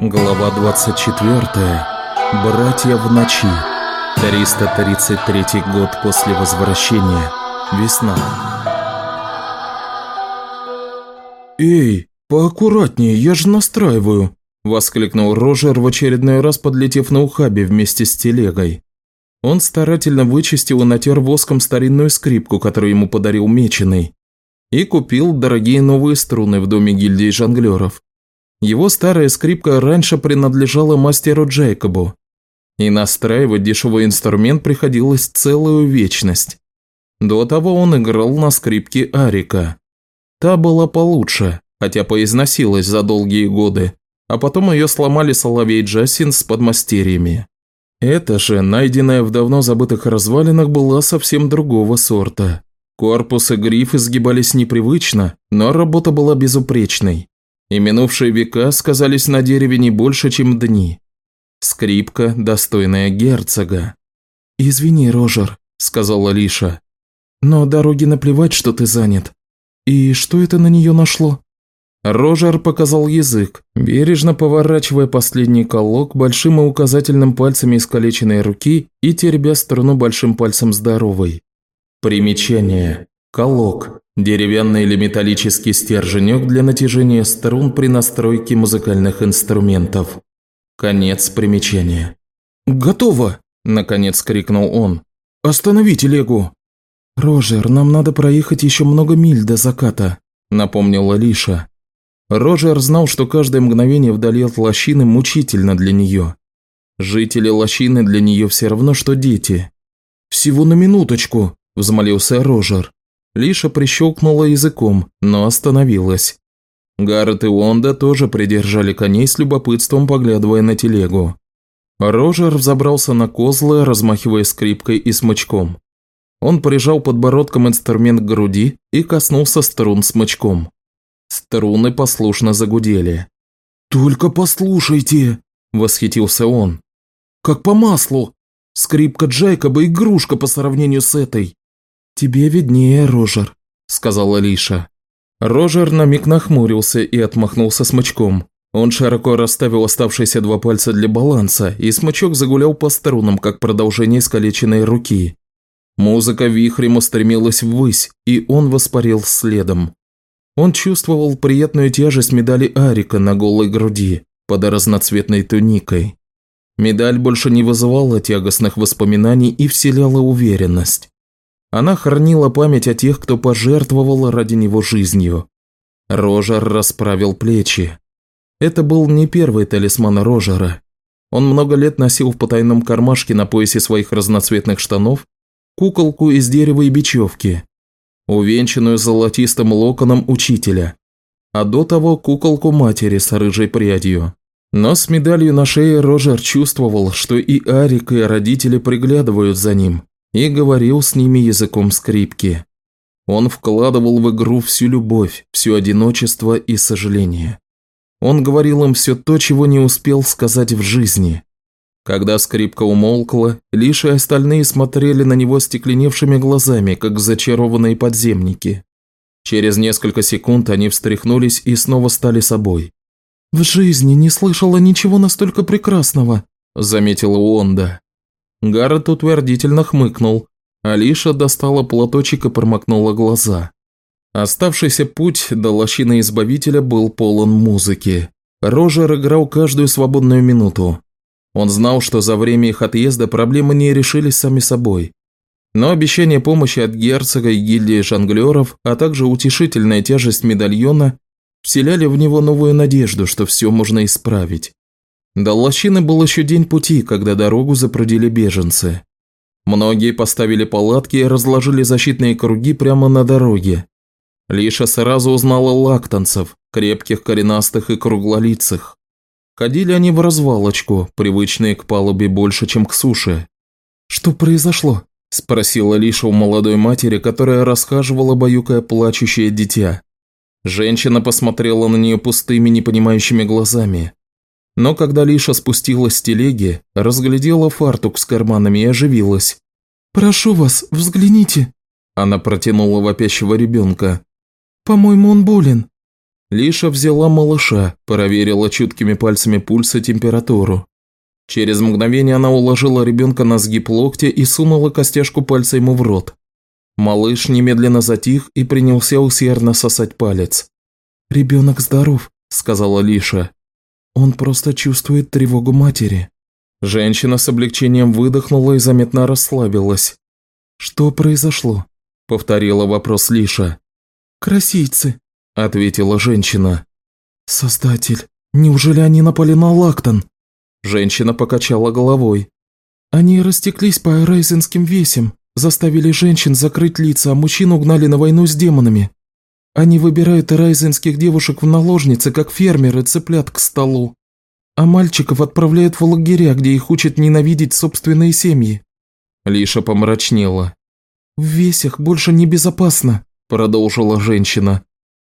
Глава 24. Братья в ночи. 333 год после возвращения. Весна. «Эй, поаккуратнее, я же настраиваю!» – воскликнул Рожер в очередной раз, подлетев на ухабе вместе с телегой. Он старательно вычистил и натер воском старинную скрипку, которую ему подарил Меченый, и купил дорогие новые струны в доме гильдии жонглеров. Его старая скрипка раньше принадлежала мастеру Джейкобу, и настраивать дешевый инструмент приходилось целую вечность. До того он играл на скрипке Арика. Та была получше, хотя поизносилась за долгие годы, а потом ее сломали Соловей Джасин с подмастерьями. Эта же, найденная в давно забытых развалинах, была совсем другого сорта. Корпус и гриф изгибались непривычно, но работа была безупречной. И минувшие века сказались на дереве не больше, чем дни. Скрипка, достойная герцога. «Извини, Рожер», – сказала Лиша. «Но дороге наплевать, что ты занят. И что это на нее нашло?» Рожер показал язык, бережно поворачивая последний колок большим и указательным пальцами искалеченной руки и теребя струну большим пальцем здоровой. Примечание. Колок. Деревянный или металлический стерженек для натяжения струн при настройке музыкальных инструментов. Конец примечания. «Готово!» – наконец крикнул он. «Останови телегу!» «Рожер, нам надо проехать еще много миль до заката», – напомнила Лиша. Роджер знал, что каждое мгновение вдали от лощины мучительно для нее. Жители лощины для нее все равно, что дети. «Всего на минуточку», взмолился Рожер. Лиша прищелкнула языком, но остановилась. Гаррет и Уонда тоже придержали коней с любопытством, поглядывая на телегу. Рожер взобрался на козлы, размахивая скрипкой и смычком. Он прижал подбородком инструмент к груди и коснулся струн смычком. Струны послушно загудели. «Только послушайте!» – восхитился он. «Как по маслу! Скрипка Джайкоба – игрушка по сравнению с этой!» «Тебе виднее, Рожер», – сказала Лиша. Рожер на миг нахмурился и отмахнулся смычком. Он широко расставил оставшиеся два пальца для баланса, и смычок загулял по струнам, как продолжение искалеченной руки. Музыка вихрем устремилась ввысь, и он воспарил следом. Он чувствовал приятную тяжесть медали Арика на голой груди, под разноцветной туникой. Медаль больше не вызывала тягостных воспоминаний и вселяла уверенность. Она хранила память о тех, кто пожертвовал ради него жизнью. Рожер расправил плечи. Это был не первый талисман Рожера. Он много лет носил в потайном кармашке на поясе своих разноцветных штанов куколку из дерева и бечевки, увенчанную золотистым локоном учителя, а до того куколку матери с рыжей прядью. Но с медалью на шее Рожер чувствовал, что и Арик, и родители приглядывают за ним, и говорил с ними языком скрипки. Он вкладывал в игру всю любовь, все одиночество и сожаление. Он говорил им все то, чего не успел сказать в жизни. Когда скрипка умолкла, лишь и остальные смотрели на него стекленевшими глазами, как зачарованные подземники. Через несколько секунд они встряхнулись и снова стали собой. «В жизни не слышала ничего настолько прекрасного», – заметила Уонда. Гаррет утвердительно хмыкнул. Алиша достала платочек и промокнула глаза. Оставшийся путь до лощины Избавителя был полон музыки. Рожер играл каждую свободную минуту. Он знал, что за время их отъезда проблемы не решились сами собой. Но обещание помощи от герцога и гильдии жонглеров, а также утешительная тяжесть медальона вселяли в него новую надежду, что все можно исправить. До лощины был еще день пути, когда дорогу запрудили беженцы. Многие поставили палатки и разложили защитные круги прямо на дороге. Лиша сразу узнала лактанцев, крепких, коренастых и круглолицых. Ходили они в развалочку, привычные к палубе больше, чем к суше. «Что произошло?» – спросила Лиша у молодой матери, которая расхаживала, баюкая плачущее дитя. Женщина посмотрела на нее пустыми, непонимающими глазами. Но когда Лиша спустилась с телеги, разглядела фартук с карманами и оживилась. «Прошу вас, взгляните!» Она протянула вопящего ребенка. «По-моему, он болен». Лиша взяла малыша, проверила чуткими пальцами пульс и температуру. Через мгновение она уложила ребенка на сгиб локтя и сунула костяшку пальца ему в рот. Малыш немедленно затих и принялся усердно сосать палец. «Ребенок здоров», – сказала Лиша. «Он просто чувствует тревогу матери». Женщина с облегчением выдохнула и заметно расслабилась. «Что произошло?» – повторила вопрос Лиша. «Красийцы», – ответила женщина. «Создатель, неужели они напали на Лактон?» Женщина покачала головой. «Они растеклись по райзенским весям, заставили женщин закрыть лица, а мужчин угнали на войну с демонами. Они выбирают райзенских девушек в наложницы, как фермеры цыплят к столу. А мальчиков отправляют в лагеря, где их учат ненавидеть собственные семьи». Лиша помрачнела. «В весях больше небезопасно», – продолжила женщина.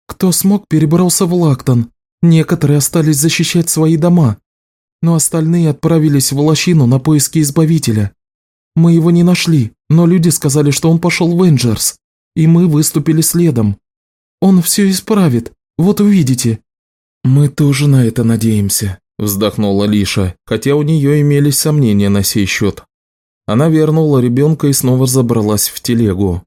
«Кто смог, перебрался в Лактон. Некоторые остались защищать свои дома, но остальные отправились в лощину на поиски Избавителя. Мы его не нашли, но люди сказали, что он пошел в Энджерс, и мы выступили следом. Он все исправит, вот увидите». «Мы тоже на это надеемся», – вздохнула Лиша, хотя у нее имелись сомнения на сей счет. Она вернула ребенка и снова забралась в телегу.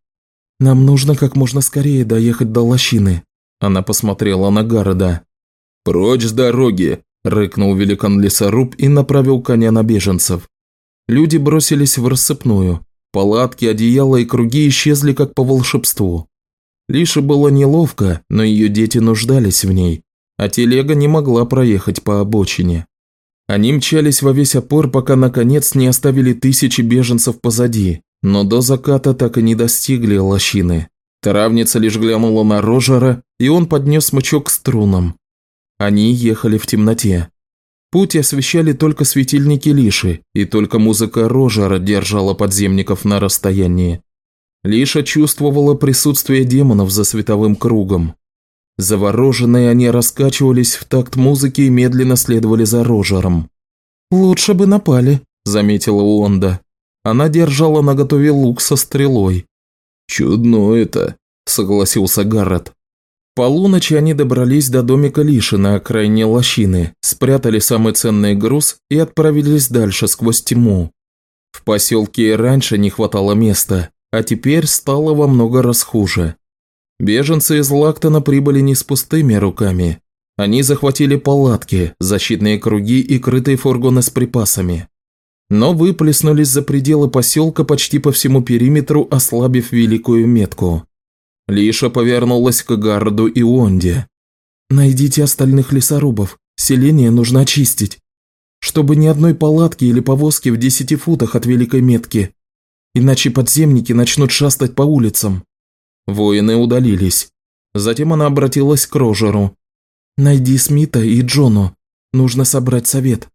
«Нам нужно как можно скорее доехать до лощины», – она посмотрела на города. «Прочь с дороги!» – рыкнул великан-лесоруб и направил коня на беженцев. Люди бросились в рассыпную. Палатки, одеяла и круги исчезли как по волшебству. Лише было неловко, но ее дети нуждались в ней, а телега не могла проехать по обочине. Они мчались во весь опор, пока наконец не оставили тысячи беженцев позади, но до заката так и не достигли лощины. Травница лишь глянула на Рожера, и он поднес смычок к струнам. Они ехали в темноте. Путь освещали только светильники Лиши, и только музыка Рожера держала подземников на расстоянии. Лиша чувствовала присутствие демонов за световым кругом. Завороженные они раскачивались в такт музыки и медленно следовали за Рожером. «Лучше бы напали», – заметила Уонда. Она держала наготове лук со стрелой. «Чудно это», – согласился Гаррет полуночи они добрались до домика Лиши на окраине лощины, спрятали самый ценный груз и отправились дальше сквозь тьму. В поселке раньше не хватало места, а теперь стало во много раз хуже. Беженцы из Лактона прибыли не с пустыми руками. Они захватили палатки, защитные круги и крытые фургоны с припасами. Но выплеснулись за пределы поселка почти по всему периметру, ослабив великую метку. Лиша повернулась к Гарду и Онде. «Найдите остальных лесорубов. Селение нужно очистить. Чтобы ни одной палатки или повозки в десяти футах от Великой Метки. Иначе подземники начнут шастать по улицам». Воины удалились. Затем она обратилась к Рожеру. «Найди Смита и Джону. Нужно собрать совет.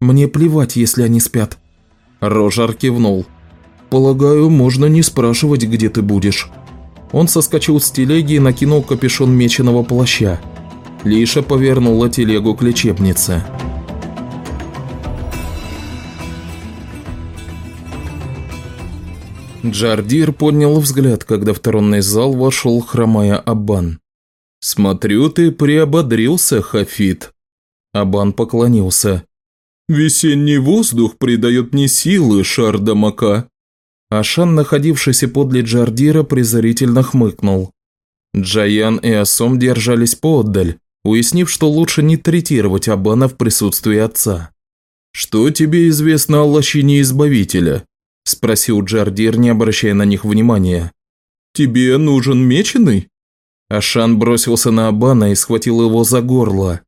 Мне плевать, если они спят». Рожер кивнул. «Полагаю, можно не спрашивать, где ты будешь». Он соскочил с телеги и накинул капюшон меченого плаща. Лиша повернула телегу к лечебнице. Джардир поднял взгляд, когда в тронный зал вошел хромая Абан. «Смотрю, ты приободрился, Хафит». Абан поклонился. «Весенний воздух придает мне силы, Шардамака. Ашан, находившийся подле Джардира, презрительно хмыкнул. Джаян и Асом держались поотдаль, уяснив, что лучше не третировать Абана в присутствии отца. «Что тебе известно о лощине Избавителя?» – спросил Джардир, не обращая на них внимания. «Тебе нужен меченый?» Ашан бросился на Абана и схватил его за горло.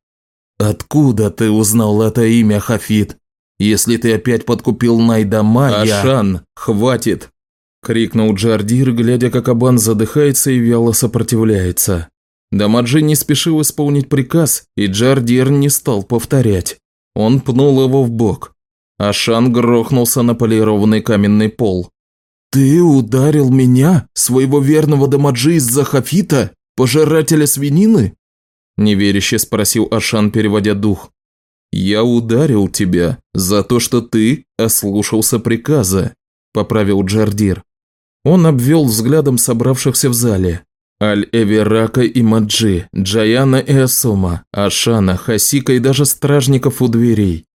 «Откуда ты узнал это имя, Хафид?» Если ты опять подкупил Найдама, я...» «Ашан, хватит!» – крикнул Джардир, глядя, как Абан задыхается и вяло сопротивляется. Дамаджи не спешил исполнить приказ, и Джардир не стал повторять. Он пнул его в бок. Ашан грохнулся на полированный каменный пол. «Ты ударил меня, своего верного Дамаджи из-за Хафита, пожирателя свинины?» Неверяще спросил Ашан, переводя дух. «Я ударил тебя за то, что ты ослушался приказа», – поправил Джардир. Он обвел взглядом собравшихся в зале. Аль-Эверака и Маджи, Джаяна и Асома, Ашана, Хасика и даже стражников у дверей.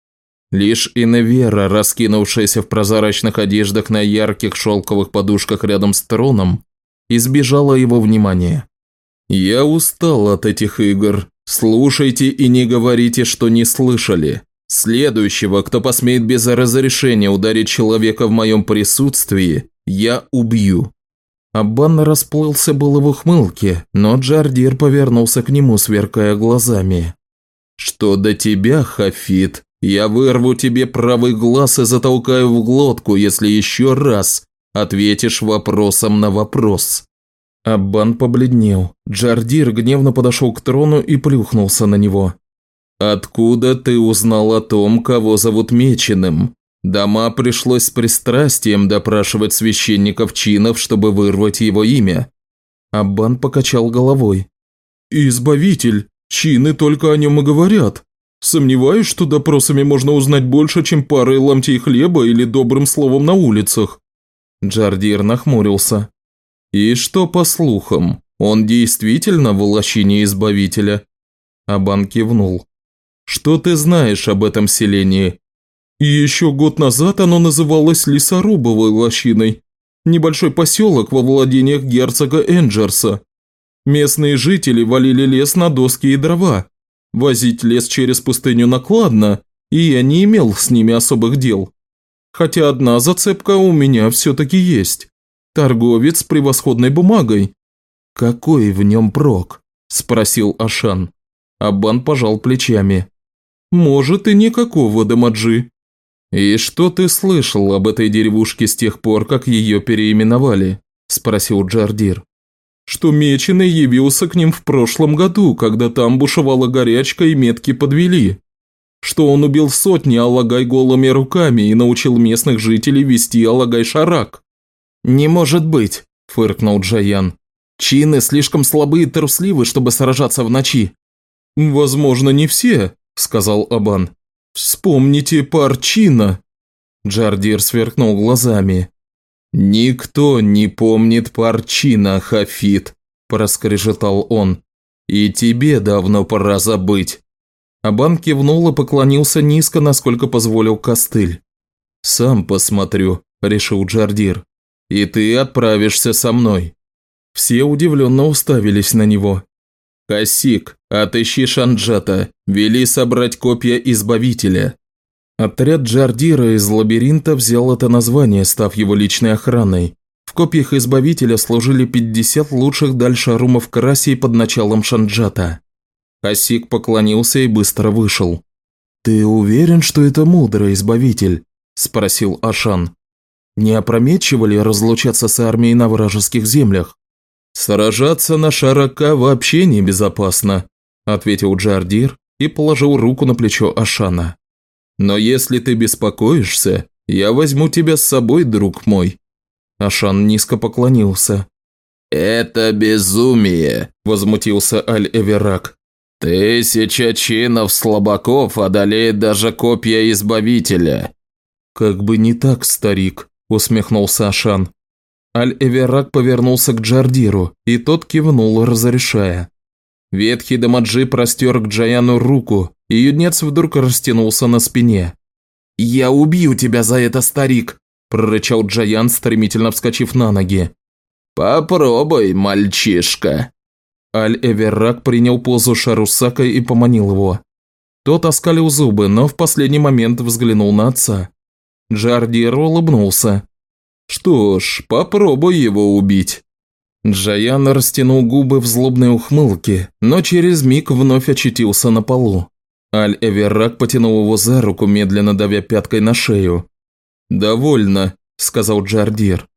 Лишь Иневера, раскинувшаяся в прозрачных одеждах на ярких шелковых подушках рядом с троном, избежала его внимания. «Я устал от этих игр. Слушайте и не говорите, что не слышали. Следующего, кто посмеет без разрешения ударить человека в моем присутствии, я убью». Аббан расплылся было в ухмылке, но Джардир повернулся к нему, сверкая глазами. «Что до тебя, Хафит, я вырву тебе правый глаз и затолкаю в глотку, если еще раз ответишь вопросом на вопрос». Аббан побледнел. Джардир гневно подошел к трону и плюхнулся на него. «Откуда ты узнал о том, кого зовут Меченым? Дома пришлось с пристрастием допрашивать священников чинов, чтобы вырвать его имя». Аббан покачал головой. «Избавитель, чины только о нем и говорят. Сомневаюсь, что допросами можно узнать больше, чем парой ломтей хлеба или добрым словом на улицах». Джардир нахмурился. «И что по слухам, он действительно в лощине Избавителя?» Абан кивнул. «Что ты знаешь об этом селении?» «Еще год назад оно называлось Лесорубовой лощиной. Небольшой поселок во владениях герцога Энджерса. Местные жители валили лес на доски и дрова, Возить лес через пустыню накладно, и я не имел с ними особых дел. Хотя одна зацепка у меня все-таки есть. Торговец с превосходной бумагой. Какой в нем прок? Спросил Ашан. Абан пожал плечами. Может и никакого, Дамаджи. И что ты слышал об этой деревушке с тех пор, как ее переименовали? Спросил Джардир что Меченый явился к ним в прошлом году, когда там бушевала горячка и метки подвели. Что он убил сотни Алагай голыми руками и научил местных жителей вести Алагай-шарак. «Не может быть», – фыркнул Джаян. «Чины слишком слабы и трусливы, чтобы сражаться в ночи». «Возможно, не все», – сказал Абан. «Вспомните пар Чина». Джардир сверкнул глазами. «Никто не помнит Парчина, Хафит», – проскрежетал он. «И тебе давно пора забыть». Абан кивнул и поклонился низко, насколько позволил костыль. «Сам посмотрю», – решил Джардир. «И ты отправишься со мной». Все удивленно уставились на него. «Косик, отыщи Шанджата, вели собрать копья Избавителя. Отряд Джардира из лабиринта взял это название, став его личной охраной. В копьях Избавителя служили 50 лучших дальшарумов Карасии под началом Шанджата. Хасик поклонился и быстро вышел. «Ты уверен, что это мудрый Избавитель?» – спросил Ашан. «Не опрометчиво ли разлучаться с армией на вражеских землях?» «Сражаться на Шарака вообще небезопасно», – ответил Джардир и положил руку на плечо Ашана. Но если ты беспокоишься, я возьму тебя с собой, друг мой». Ашан низко поклонился. «Это безумие», – возмутился Аль-Эверак. «Тысяча чинов слабаков одолеет даже копья Избавителя». «Как бы не так, старик», – усмехнулся Ашан. Аль-Эверак повернулся к Джардиру, и тот кивнул, разрешая. Ветхий Дамаджи простер к Джаяну руку, и юнец вдруг растянулся на спине. «Я убью тебя за это, старик!» – прорычал Джаян, стремительно вскочив на ноги. «Попробуй, мальчишка!» Аль-Эверрак принял позу Шарусака и поманил его. Тот оскалил зубы, но в последний момент взглянул на отца. Джардир улыбнулся. «Что ж, попробуй его убить». Джаян растянул губы в злобной ухмылке, но через миг вновь очутился на полу. Аль-Эверак потянул его за руку, медленно давя пяткой на шею. «Довольно», – сказал Джардир.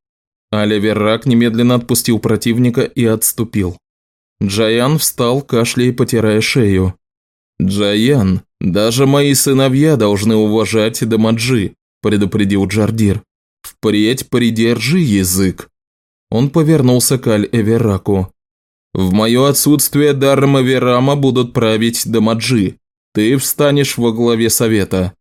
Аль-Эверак немедленно отпустил противника и отступил. Джаян встал, кашляя и потирая шею. «Джаян, даже мои сыновья должны уважать Дамаджи», – предупредил Джардир. «Впредь придержи язык». Он повернулся к Аль-Эвераку. «В мое отсутствие Дарма Верама будут править Дамаджи. Ты встанешь во главе совета».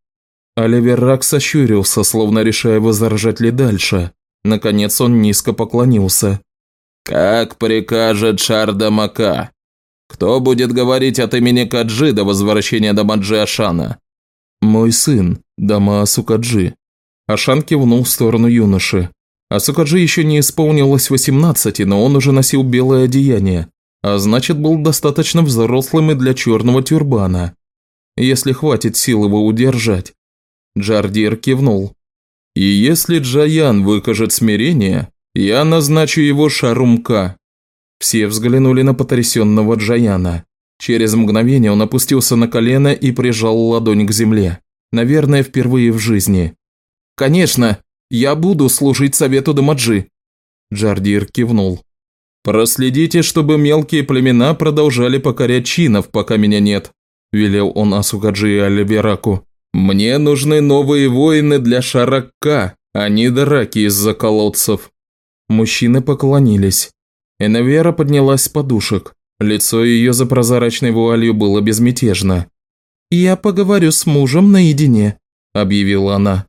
Аль-Эверак сощурился, словно решая, возражать ли дальше. Наконец он низко поклонился. «Как прикажет Шардамака. Кто будет говорить от имени Каджи до возвращения Дамаджи Ашана?» «Мой сын, Дама Асукаджи». Ашан кивнул в сторону юноши. Асукаджи еще не исполнилось 18, но он уже носил белое одеяние, а значит был достаточно взрослым и для черного тюрбана, если хватит сил его удержать. Джардир кивнул. «И если Джаян выкажет смирение, я назначу его Шарумка». Все взглянули на потрясенного Джаяна. Через мгновение он опустился на колено и прижал ладонь к земле. Наверное, впервые в жизни. «Конечно, я буду служить совету Дамаджи». Джардир кивнул. «Проследите, чтобы мелкие племена продолжали покорять чинов, пока меня нет», – велел он Асугаджи и Альвераку. «Мне нужны новые воины для Шаракка, а не драки из-за колодцев». Мужчины поклонились. Энавера поднялась с подушек. Лицо ее за прозрачной вуалью было безмятежно. «Я поговорю с мужем наедине», – объявила она.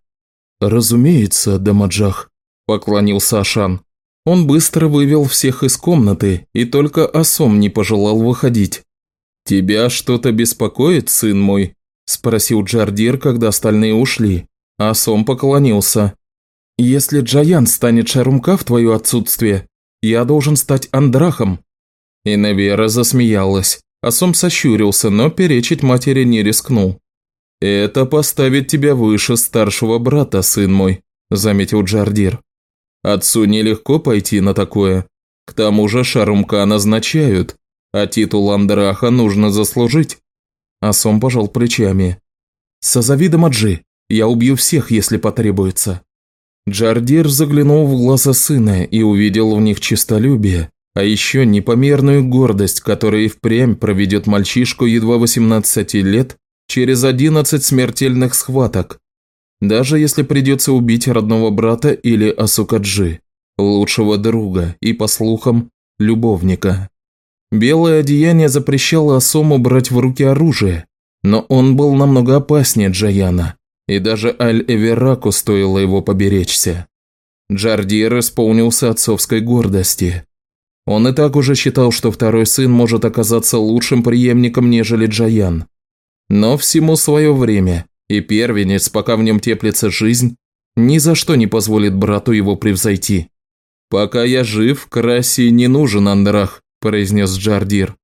«Разумеется, Дамаджах», – поклонился Ашан. Он быстро вывел всех из комнаты, и только Асом не пожелал выходить. «Тебя что-то беспокоит, сын мой?» – спросил Джардир, когда остальные ушли. Асом поклонился. «Если Джаян станет Шарумка в твое отсутствие, я должен стать Андрахом». И Невера засмеялась. Асом сощурился, но перечить матери не рискнул. «Это поставит тебя выше старшего брата, сын мой», – заметил Джардир. Отцу нелегко пойти на такое. К тому же Шарумка назначают, а титул Андраха нужно заслужить. Асом пожал плечами. «Созови Дамаджи, я убью всех, если потребуется». Джардир заглянул в глаза сына и увидел в них честолюбие, а еще непомерную гордость, которая и впрямь проведет мальчишку едва 18 лет через 11 смертельных схваток, даже если придется убить родного брата или Асукаджи, лучшего друга и, по слухам, любовника. Белое одеяние запрещало Асому брать в руки оружие, но он был намного опаснее Джаяна, и даже Аль-Эвераку стоило его поберечься. Джардир исполнился отцовской гордости. Он и так уже считал, что второй сын может оказаться лучшим преемником, нежели Джаян. Но всему свое время, и первенец, пока в нем теплится жизнь, ни за что не позволит брату его превзойти. «Пока я жив, Краси не нужен Андрах», – произнес Джардир.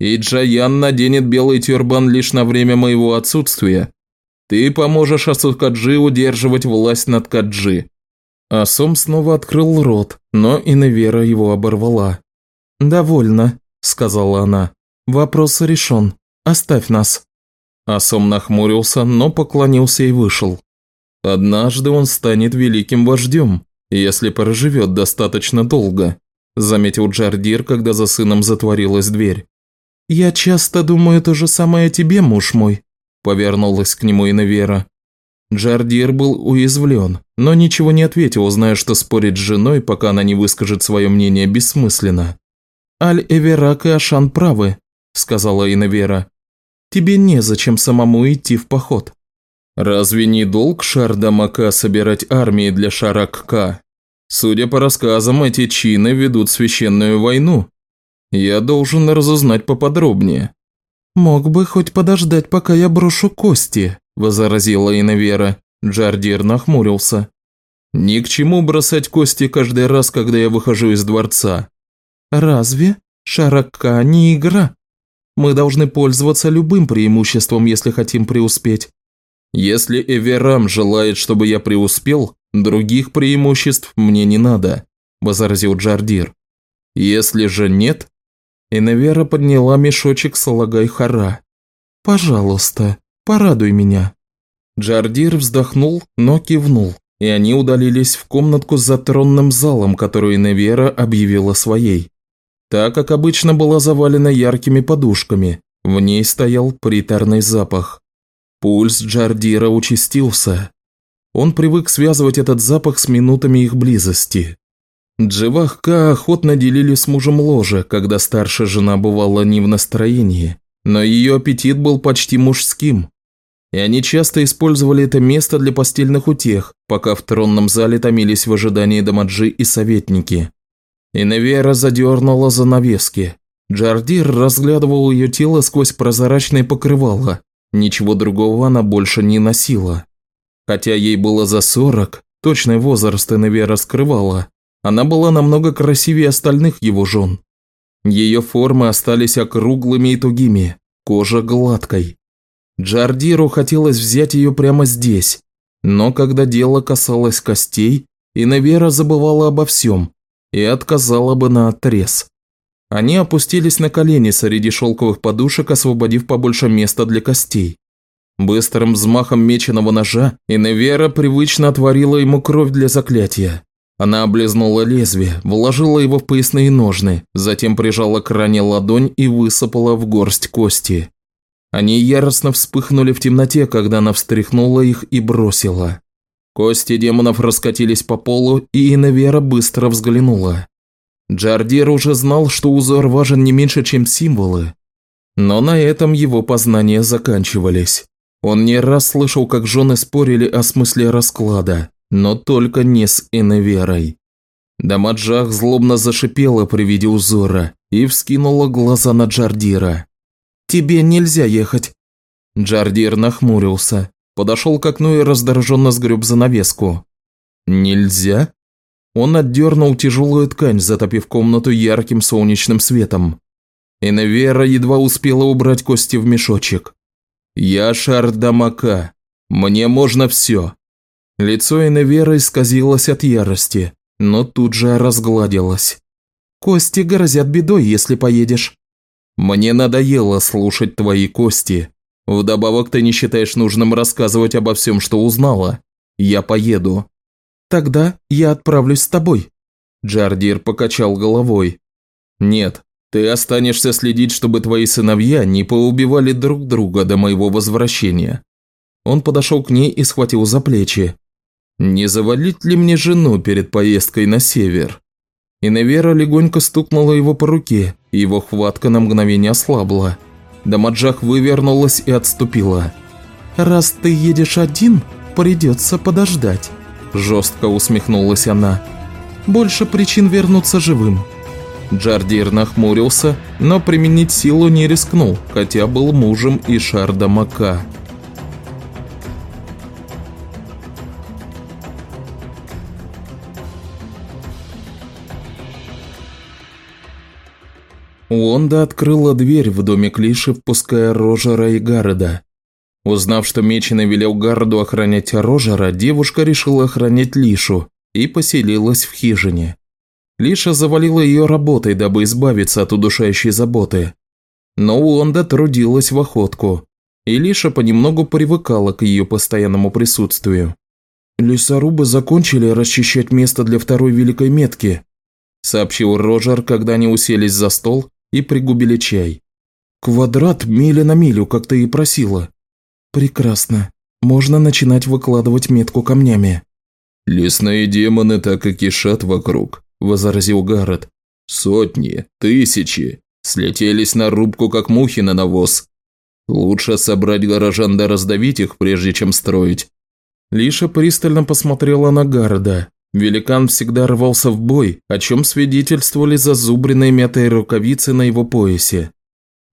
«И Джаян наденет белый тюрбан лишь на время моего отсутствия. Ты поможешь Асукаджи удерживать власть над Каджи». Асом снова открыл рот, но Иневера его оборвала. «Довольно», – сказала она. «Вопрос решен. Оставь нас». Асом нахмурился, но поклонился и вышел. «Однажды он станет великим вождем, если проживет достаточно долго», заметил Джардир, когда за сыном затворилась дверь. «Я часто думаю то же самое о тебе, муж мой», повернулась к нему Иневера. Джардир был уязвлен, но ничего не ответил, зная, что спорить с женой, пока она не выскажет свое мнение, бессмысленно. «Аль-Эверак и Ашан правы», – сказала Иневера. Тебе незачем самому идти в поход. Разве не долг Шардамака собирать армии для Шаракка? Судя по рассказам, эти чины ведут священную войну. Я должен разузнать поподробнее. Мог бы хоть подождать, пока я брошу кости, возразила Инавера. Джардир нахмурился. Ни к чему бросать кости каждый раз, когда я выхожу из дворца. Разве? Шаракка не игра. Мы должны пользоваться любым преимуществом, если хотим преуспеть. Если Эверам желает, чтобы я преуспел, других преимуществ мне не надо», – возразил Джардир. «Если же нет...» Иневера подняла мешочек с Алагай-Хара. «Пожалуйста, порадуй меня». Джардир вздохнул, но кивнул, и они удалились в комнатку с затронным залом, которую Иневера объявила своей. Та, как обычно, была завалена яркими подушками. В ней стоял приторный запах. Пульс Джардира участился. Он привык связывать этот запах с минутами их близости. Дживахка охотно делили с мужем ложе, когда старшая жена бывала не в настроении, но ее аппетит был почти мужским. И они часто использовали это место для постельных утех, пока в тронном зале томились в ожидании Дамаджи и советники. Иневера задернула занавески. Джардир разглядывал ее тело сквозь прозрачное покрывало. Ничего другого она больше не носила. Хотя ей было за сорок, точный возраст Иневера скрывала, она была намного красивее остальных его жен. Ее формы остались округлыми и тугими, кожа гладкой. Джардиру хотелось взять ее прямо здесь, но когда дело касалось костей, Иневера забывала обо всем и отказала бы на отрез. Они опустились на колени среди шелковых подушек, освободив побольше места для костей. Быстрым взмахом меченого ножа Иневера привычно отворила ему кровь для заклятия. Она облизнула лезвие, вложила его в поясные ножны, затем прижала к ране ладонь и высыпала в горсть кости. Они яростно вспыхнули в темноте, когда она встряхнула их и бросила. Кости демонов раскатились по полу, и Инавера быстро взглянула. Джардир уже знал, что узор важен не меньше, чем символы. Но на этом его познания заканчивались. Он не раз слышал, как жены спорили о смысле расклада, но только не с Иневерой. Дамаджах злобно зашипела при виде узора и вскинула глаза на Джардира. «Тебе нельзя ехать!» Джардир нахмурился, подошел к окну и раздраженно сгреб занавеску. «Нельзя?» Он отдернул тяжелую ткань, затопив комнату ярким солнечным светом. Иневера едва успела убрать кости в мешочек. «Я Шардамака. Мне можно все». Лицо Иневеры исказилось от ярости, но тут же разгладилось. «Кости грозят бедой, если поедешь». Мне надоело слушать твои кости. Вдобавок ты не считаешь нужным рассказывать обо всем, что узнала. Я поеду». «Тогда я отправлюсь с тобой». Джардир покачал головой. «Нет, ты останешься следить, чтобы твои сыновья не поубивали друг друга до моего возвращения». Он подошел к ней и схватил за плечи. «Не завалить ли мне жену перед поездкой на север?» Иневера легонько стукнула его по руке, и его хватка на мгновение ослабла. Дамаджах вывернулась и отступила. «Раз ты едешь один, придется подождать», – жестко усмехнулась она. «Больше причин вернуться живым». Джардир нахмурился, но применить силу не рискнул, хотя был мужем и Шарда Мака. Уонда открыла дверь в доме Клиши, впуская Рожера и Гарреда. Узнав, что Меченый велел Гарреду охранять Рожера, девушка решила охранять Лишу и поселилась в хижине. Лиша завалила ее работой, дабы избавиться от удушающей заботы. Но Уонда трудилась в охотку, и Лиша понемногу привыкала к ее постоянному присутствию. «Лесорубы закончили расчищать место для второй великой метки», сообщил Рожер, когда они уселись за стол и пригубили чай. «Квадрат мили на милю, как ты и просила». «Прекрасно. Можно начинать выкладывать метку камнями». «Лесные демоны так и кишат вокруг», – возразил Гаррет. «Сотни, тысячи, слетелись на рубку, как мухи на навоз. Лучше собрать горожан да раздавить их, прежде чем строить». Лиша пристально посмотрела на Гарда, Великан всегда рвался в бой, о чем свидетельствовали зазубренные мятые рукавицы на его поясе.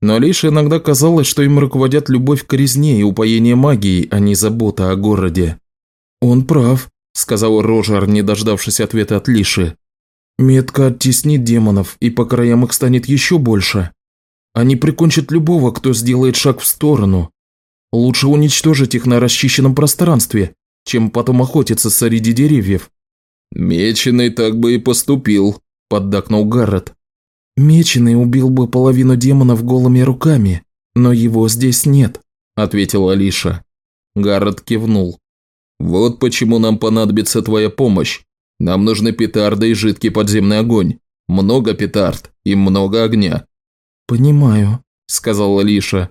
Но лишь иногда казалось, что им руководят любовь к резне и упоение магией, а не забота о городе. «Он прав», – сказал Рожер, не дождавшись ответа от Лиши. «Метка оттеснит демонов, и по краям их станет еще больше. Они прикончат любого, кто сделает шаг в сторону. Лучше уничтожить их на расчищенном пространстве, чем потом охотиться среди деревьев. «Меченый так бы и поступил», – поддакнул Гаррет. «Меченый убил бы половину демонов голыми руками, но его здесь нет», – ответила Алиша. Гаррет кивнул. «Вот почему нам понадобится твоя помощь. Нам нужны петарды и жидкий подземный огонь. Много петард и много огня». «Понимаю», – сказала Алиша.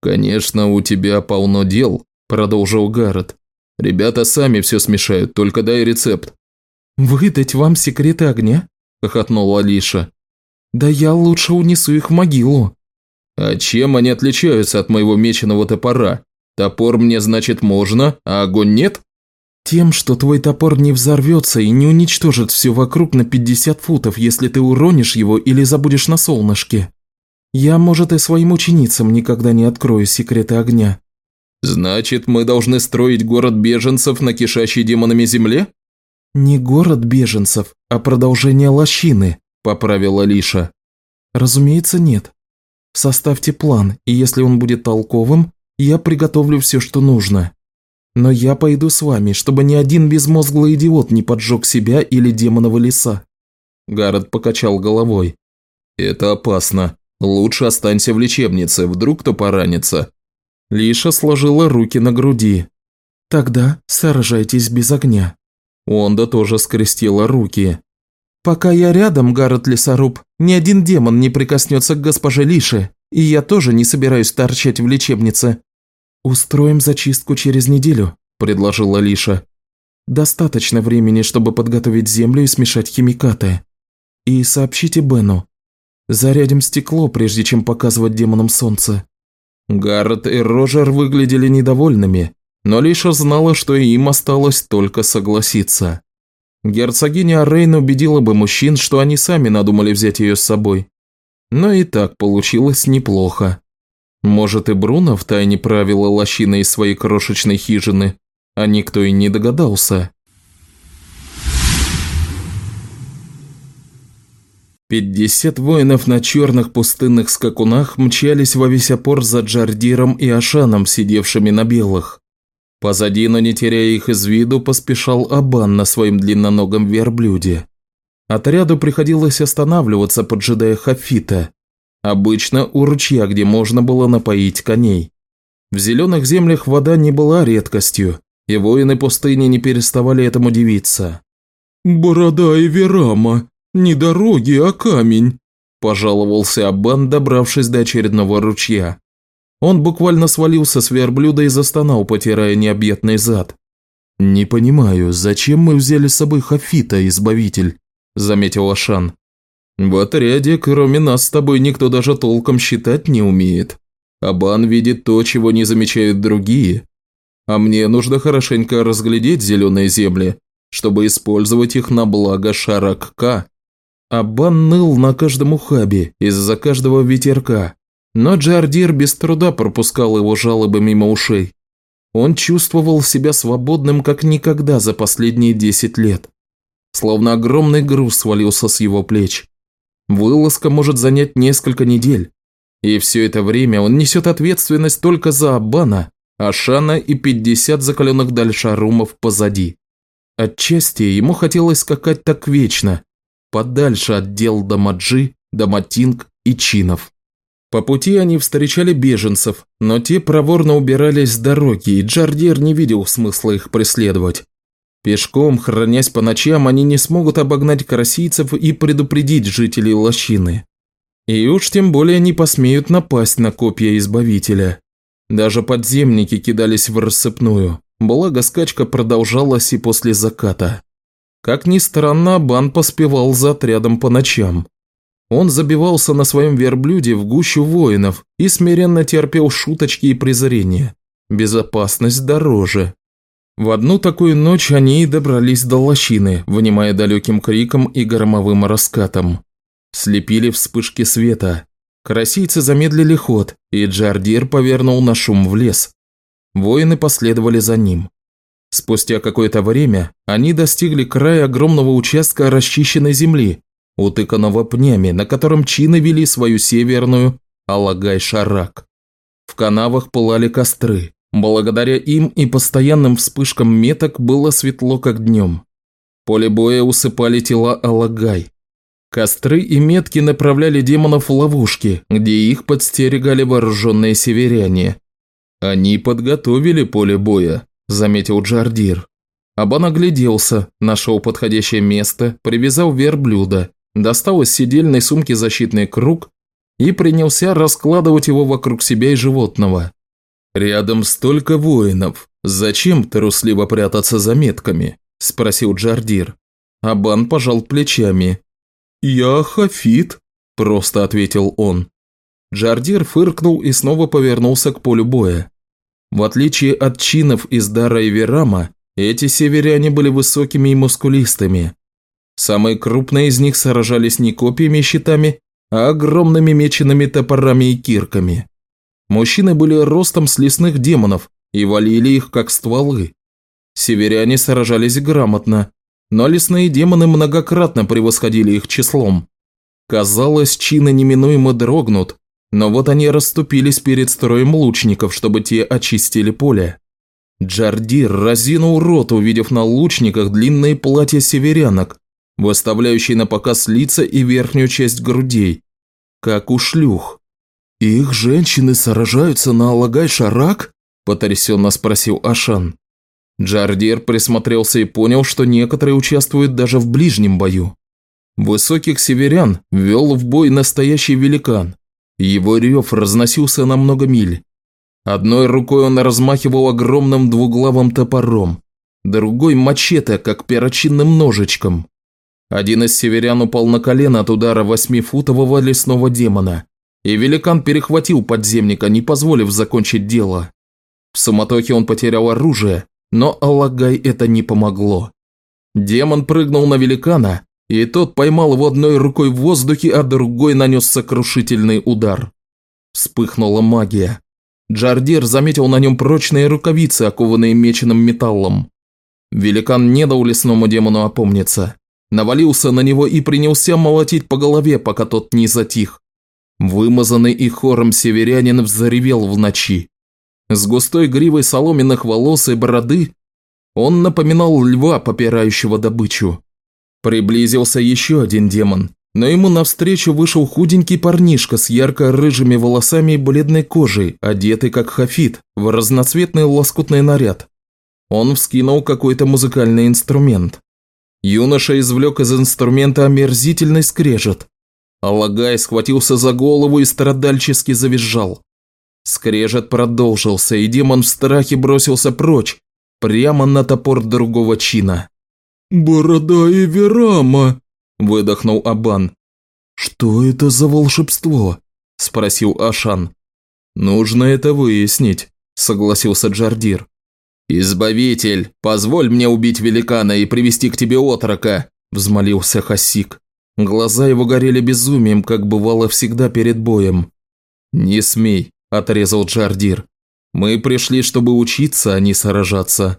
«Конечно, у тебя полно дел», – продолжил Гаррет. «Ребята сами все смешают, только дай рецепт». «Выдать вам секреты огня?» – хохотнула Алиша. «Да я лучше унесу их в могилу». «А чем они отличаются от моего меченого топора? Топор мне, значит, можно, а огонь нет?» Тем, что твой топор не взорвется и не уничтожит все вокруг на 50 футов, если ты уронишь его или забудешь на солнышке. Я, может, и своим ученицам никогда не открою секреты огня». «Значит, мы должны строить город беженцев на кишащей демонами земле?» «Не город беженцев, а продолжение лощины», – поправила Лиша. «Разумеется, нет. Составьте план, и если он будет толковым, я приготовлю все, что нужно. Но я пойду с вами, чтобы ни один безмозглый идиот не поджег себя или демоновы леса». Гаррет покачал головой. «Это опасно. Лучше останься в лечебнице, вдруг кто поранится». Лиша сложила руки на груди. «Тогда сражайтесь без огня». Онда тоже скрестила руки. «Пока я рядом, Гаррет Лесоруб, ни один демон не прикоснется к госпоже Лише, и я тоже не собираюсь торчать в лечебнице». «Устроим зачистку через неделю», – предложила Лиша. «Достаточно времени, чтобы подготовить землю и смешать химикаты. И сообщите Бену. Зарядим стекло, прежде чем показывать демонам солнце». Гаррет и Рожер выглядели недовольными, но Лиша знала, что им осталось только согласиться. Герцогиня Рейн убедила бы мужчин, что они сами надумали взять ее с собой. Но и так получилось неплохо. Может и Бруно втайне правила лощиной из своей крошечной хижины, а никто и не догадался. Пятьдесят воинов на черных пустынных скакунах мчались во весь опор за Джардиром и Ашаном, сидевшими на белых. Позади, но не теряя их из виду, поспешал Абан на своем длинноногом верблюде. Отряду приходилось останавливаться, поджидая Хафита. Обычно у ручья, где можно было напоить коней. В зеленых землях вода не была редкостью, и воины пустыни не переставали этому удивиться. «Борода и Верама, не дороги, а камень», – пожаловался Абан, добравшись до очередного ручья. Он буквально свалился с верблюда и застонал, потирая необъятный зад. «Не понимаю, зачем мы взяли с собой Хафита, избавитель?» – заметил Ашан. «В отряде, кроме нас с тобой, никто даже толком считать не умеет. Абан видит то, чего не замечают другие. А мне нужно хорошенько разглядеть зеленые земли, чтобы использовать их на благо Шаракка». Абан ныл на каждом ухабе, из-за каждого ветерка, но Джардир без труда пропускал его жалобы мимо ушей. Он чувствовал себя свободным как никогда за последние десять лет. Словно огромный груз свалился с его плеч. Вылазка может занять несколько недель. И все это время он несет ответственность только за Абана, Ашана и 50 закаленных дальшарумов позади. Отчасти ему хотелось скакать так вечно, подальше от дел Дамаджи, Даматинг и Чинов. По пути они встречали беженцев, но те проворно убирались с дороги, и Джардир не видел смысла их преследовать. Пешком, хранясь по ночам, они не смогут обогнать карасийцев и предупредить жителей лощины. И уж тем более не посмеют напасть на копья Избавителя. Даже подземники кидались в рассыпную, благо скачка продолжалась и после заката. Как ни странно, Бан поспевал за отрядом по ночам. Он забивался на своем верблюде в гущу воинов и смиренно терпел шуточки и презрения. Безопасность дороже. В одну такую ночь они и добрались до лощины, внимая далеким криком и громовым раскатом. Слепили вспышки света. Карасийцы замедлили ход, и Джардир повернул на шум в лес. Воины последовали за ним. Спустя какое-то время они достигли края огромного участка расчищенной земли, утыканного пнями, на котором чины вели свою северную Алагай-Шарак. В канавах пылали костры. Благодаря им и постоянным вспышкам меток было светло, как днем. Поле боя усыпали тела Алагай. Костры и метки направляли демонов в ловушки, где их подстерегали вооруженные северяне. «Они подготовили поле боя», – заметил Джардир. Абан огляделся, нашел подходящее место, привязал верблюда достал из сидельной сумки защитный круг и принялся раскладывать его вокруг себя и животного. «Рядом столько воинов. Зачем трусливо прятаться за метками?» – спросил Джардир. Абан пожал плечами. «Я Хафит», – просто ответил он. Джардир фыркнул и снова повернулся к полю боя. В отличие от чинов из Дара и Верама, Эти северяне были высокими и мускулистыми. Самые крупные из них сражались не копьями и щитами, а огромными меченными топорами и кирками. Мужчины были ростом с лесных демонов и валили их как стволы. Северяне сражались грамотно, но лесные демоны многократно превосходили их числом. Казалось, чины неминуемо дрогнут, но вот они расступились перед строем лучников, чтобы те очистили поле. Джардир разинул рот, увидев на лучниках длинные платья северянок, выставляющие на показ лица и верхнюю часть грудей, как у шлюх. «Их женщины сражаются на Алагай-Шарак?» – потрясенно спросил Ашан. Джардир присмотрелся и понял, что некоторые участвуют даже в ближнем бою. Высоких северян вел в бой настоящий великан. Его рев разносился на много миль. Одной рукой он размахивал огромным двуглавым топором, другой – мачете, как перочинным ножичком. Один из северян упал на колено от удара восьмифутового лесного демона, и великан перехватил подземника, не позволив закончить дело. В суматохе он потерял оружие, но Аллагай это не помогло. Демон прыгнул на великана, и тот поймал его одной рукой в воздухе, а другой нанес сокрушительный удар. Вспыхнула магия. Джардир заметил на нем прочные рукавицы, окованные меченым металлом. Великан не дал лесному демону опомниться. Навалился на него и принялся молотить по голове, пока тот не затих. Вымазанный и хором северянин взревел в ночи. С густой гривой соломенных волос и бороды он напоминал льва, попирающего добычу. Приблизился еще один демон, но ему навстречу вышел худенький парнишка с ярко-рыжими волосами и бледной кожей, одетый как хафит, в разноцветный лоскутный наряд. Он вскинул какой-то музыкальный инструмент. Юноша извлек из инструмента омерзительный скрежет. Алагай схватился за голову и страдальчески завизжал. Скрежет продолжился, и демон в страхе бросился прочь, прямо на топор другого чина. «Борода и Верама!» выдохнул Абан. «Что это за волшебство?» – спросил Ашан. «Нужно это выяснить», – согласился Джардир. «Избавитель, позволь мне убить великана и привести к тебе отрока», – взмолился Хасик. Глаза его горели безумием, как бывало всегда перед боем. «Не смей», – отрезал Джардир. «Мы пришли, чтобы учиться, а не сражаться».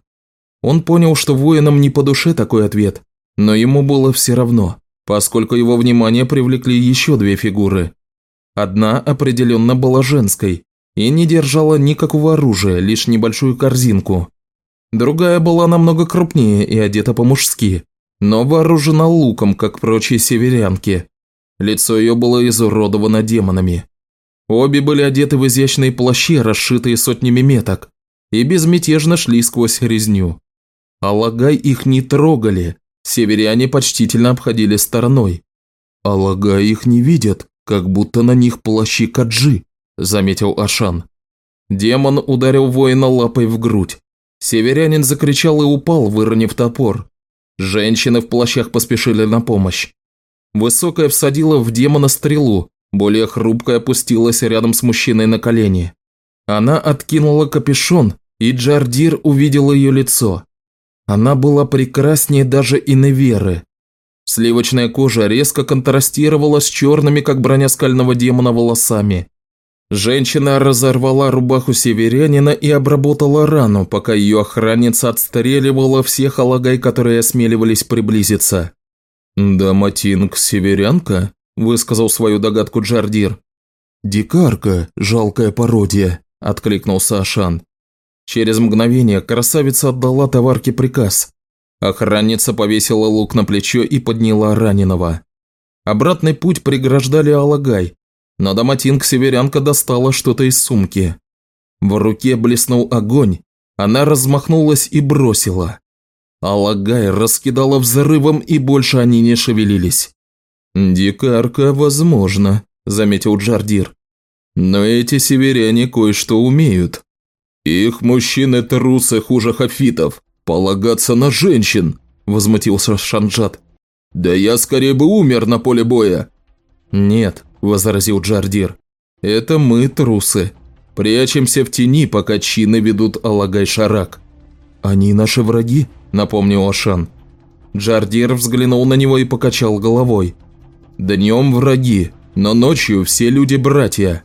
Он понял, что воинам не по душе такой ответ, но ему было все равно поскольку его внимание привлекли еще две фигуры. Одна определенно была женской и не держала никакого оружия, лишь небольшую корзинку. Другая была намного крупнее и одета по-мужски, но вооружена луком, как прочие северянки. Лицо ее было изуродовано демонами. Обе были одеты в изящные плащи, расшитые сотнями меток, и безмятежно шли сквозь резню. Алагай их не трогали, Северяне почтительно обходили стороной. «Алага их не видят, как будто на них плащи Каджи», – заметил Ашан. Демон ударил воина лапой в грудь. Северянин закричал и упал, выронив топор. Женщины в плащах поспешили на помощь. Высокая всадила в демона стрелу, более хрупкая опустилась рядом с мужчиной на колени. Она откинула капюшон, и Джардир увидел ее лицо. Она была прекраснее даже Иневеры. Сливочная кожа резко контрастировала с черными, как броня скального демона, волосами. Женщина разорвала рубаху северянина и обработала рану, пока ее охранница отстреливала всех алагай, которые осмеливались приблизиться. «Да, Матинг, северянка?» – высказал свою догадку Джардир. «Дикарка, жалкая пародия», – откликнулся Ашан. Через мгновение красавица отдала товарке приказ. Охранница повесила лук на плечо и подняла раненого. Обратный путь преграждали Алагай, но Даматинг-северянка достала что-то из сумки. В руке блеснул огонь, она размахнулась и бросила. Алагай раскидала взрывом, и больше они не шевелились. «Дикарка, возможно», – заметил Джардир. «Но эти северяне кое-что умеют». «Их мужчины трусы хуже хафитов. Полагаться на женщин!» – возмутился Шанджат. «Да я скорее бы умер на поле боя!» «Нет», – возразил Джардир. «Это мы трусы. Прячемся в тени, пока чины ведут Алагай-Шарак». «Они наши враги?» – напомнил Ашан. Джардир взглянул на него и покачал головой. «Днем враги, но ночью все люди братья».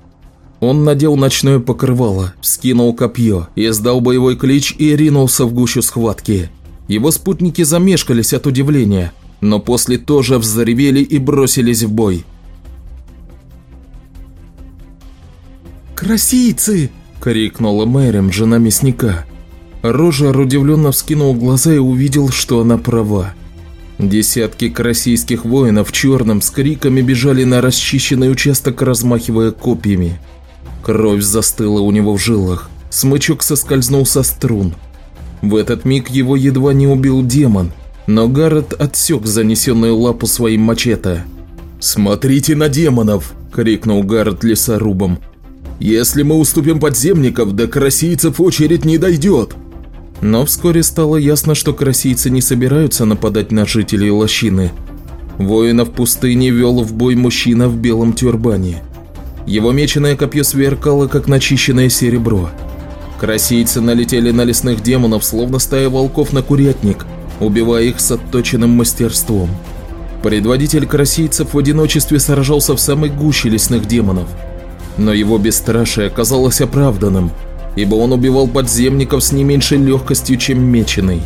Он надел ночное покрывало, вскинул копье, издал боевой клич и ринулся в гущу схватки. Его спутники замешкались от удивления, но после тоже взревели и бросились в бой. «Красийцы!» – крикнула Мэрим, жена мясника. Рожер удивленно вскинул глаза и увидел, что она права. Десятки российских воинов в черном с криками бежали на расчищенный участок, размахивая копьями. Кровь застыла у него в жилах. Смычок соскользнул со струн. В этот миг его едва не убил демон, но Гаррет отсек занесенную лапу своим мачете. «Смотрите на демонов!» – крикнул Гаррет лесорубом. «Если мы уступим подземников, до красийцев очередь не дойдет!» Но вскоре стало ясно, что красийцы не собираются нападать на жителей лощины. Воина в пустыне вел в бой мужчина в белом тюрбане. Его меченое копье сверкало, как начищенное серебро. Красийцы налетели на лесных демонов, словно стая волков на курятник, убивая их с отточенным мастерством. Предводитель красийцев в одиночестве сражался в самой гуще лесных демонов. Но его бесстрашие оказалось оправданным – ибо он убивал подземников с не меньшей легкостью, чем меченый.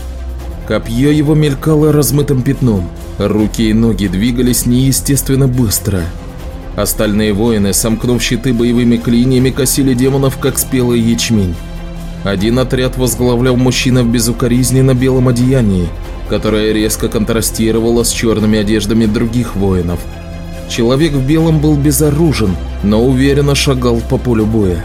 Копье его мелькало размытым пятном, руки и ноги двигались неестественно быстро. Остальные воины, сомкнув щиты боевыми клиньями, косили демонов, как спелый ячмень. Один отряд возглавлял мужчина в безукоризненно белом одеянии, которое резко контрастировало с черными одеждами других воинов. Человек в белом был безоружен, но уверенно шагал по полю боя.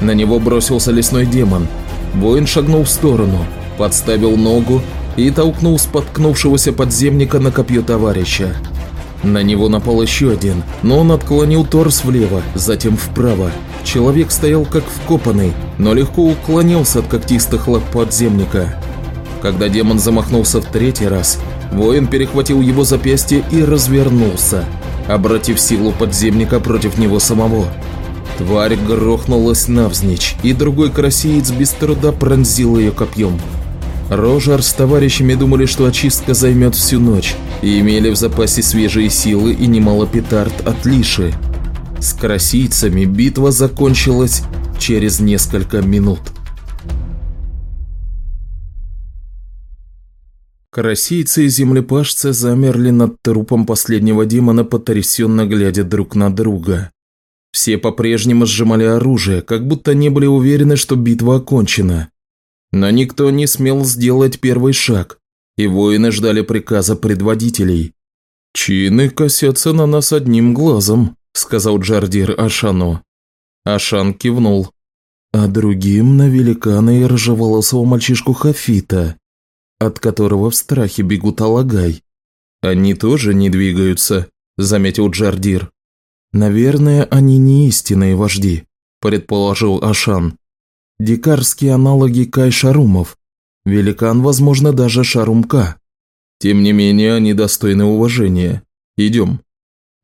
На него бросился лесной демон. Воин шагнул в сторону, подставил ногу и толкнул споткнувшегося подземника на копье товарища. На него напал еще один, но он отклонил торс влево, затем вправо. Человек стоял как вкопанный, но легко уклонился от когтистых лап подземника. Когда демон замахнулся в третий раз, воин перехватил его запястье и развернулся, обратив силу подземника против него самого. Тварь грохнулась навзничь, и другой красиец без труда пронзил ее копьем. Рожар с товарищами думали, что очистка займет всю ночь, и имели в запасе свежие силы и немало петард от Лиши. С красийцами битва закончилась через несколько минут. Красийцы и землепашцы замерли над трупом последнего демона, потрясенно глядя друг на друга. Все по-прежнему сжимали оружие, как будто не были уверены, что битва окончена. Но никто не смел сделать первый шаг, и воины ждали приказа предводителей. «Чины косятся на нас одним глазом», – сказал Джардир Ашану. Ашан кивнул. А другим на великана и рыжеволосого мальчишку Хафита, от которого в страхе бегут Алагай. «Они тоже не двигаются», – заметил Джардир. «Наверное, они не истинные вожди», – предположил Ашан. «Дикарские аналоги Кай-Шарумов. Великан, возможно, даже Шарумка. Тем не менее, они достойны уважения. Идем».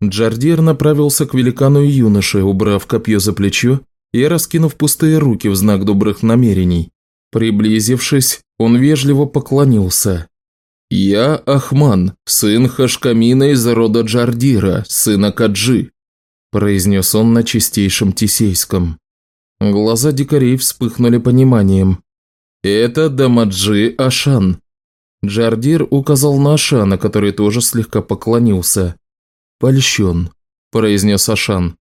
Джардир направился к великану и юноше, убрав копье за плечо и раскинув пустые руки в знак добрых намерений. Приблизившись, он вежливо поклонился. «Я Ахман, сын Хашкамина из рода Джардира, сына Каджи. – произнес он на чистейшем тисейском. Глаза дикарей вспыхнули пониманием. «Это Дамаджи Ашан». Джардир указал на Ашана, который тоже слегка поклонился. «Польщен», – произнес Ашан.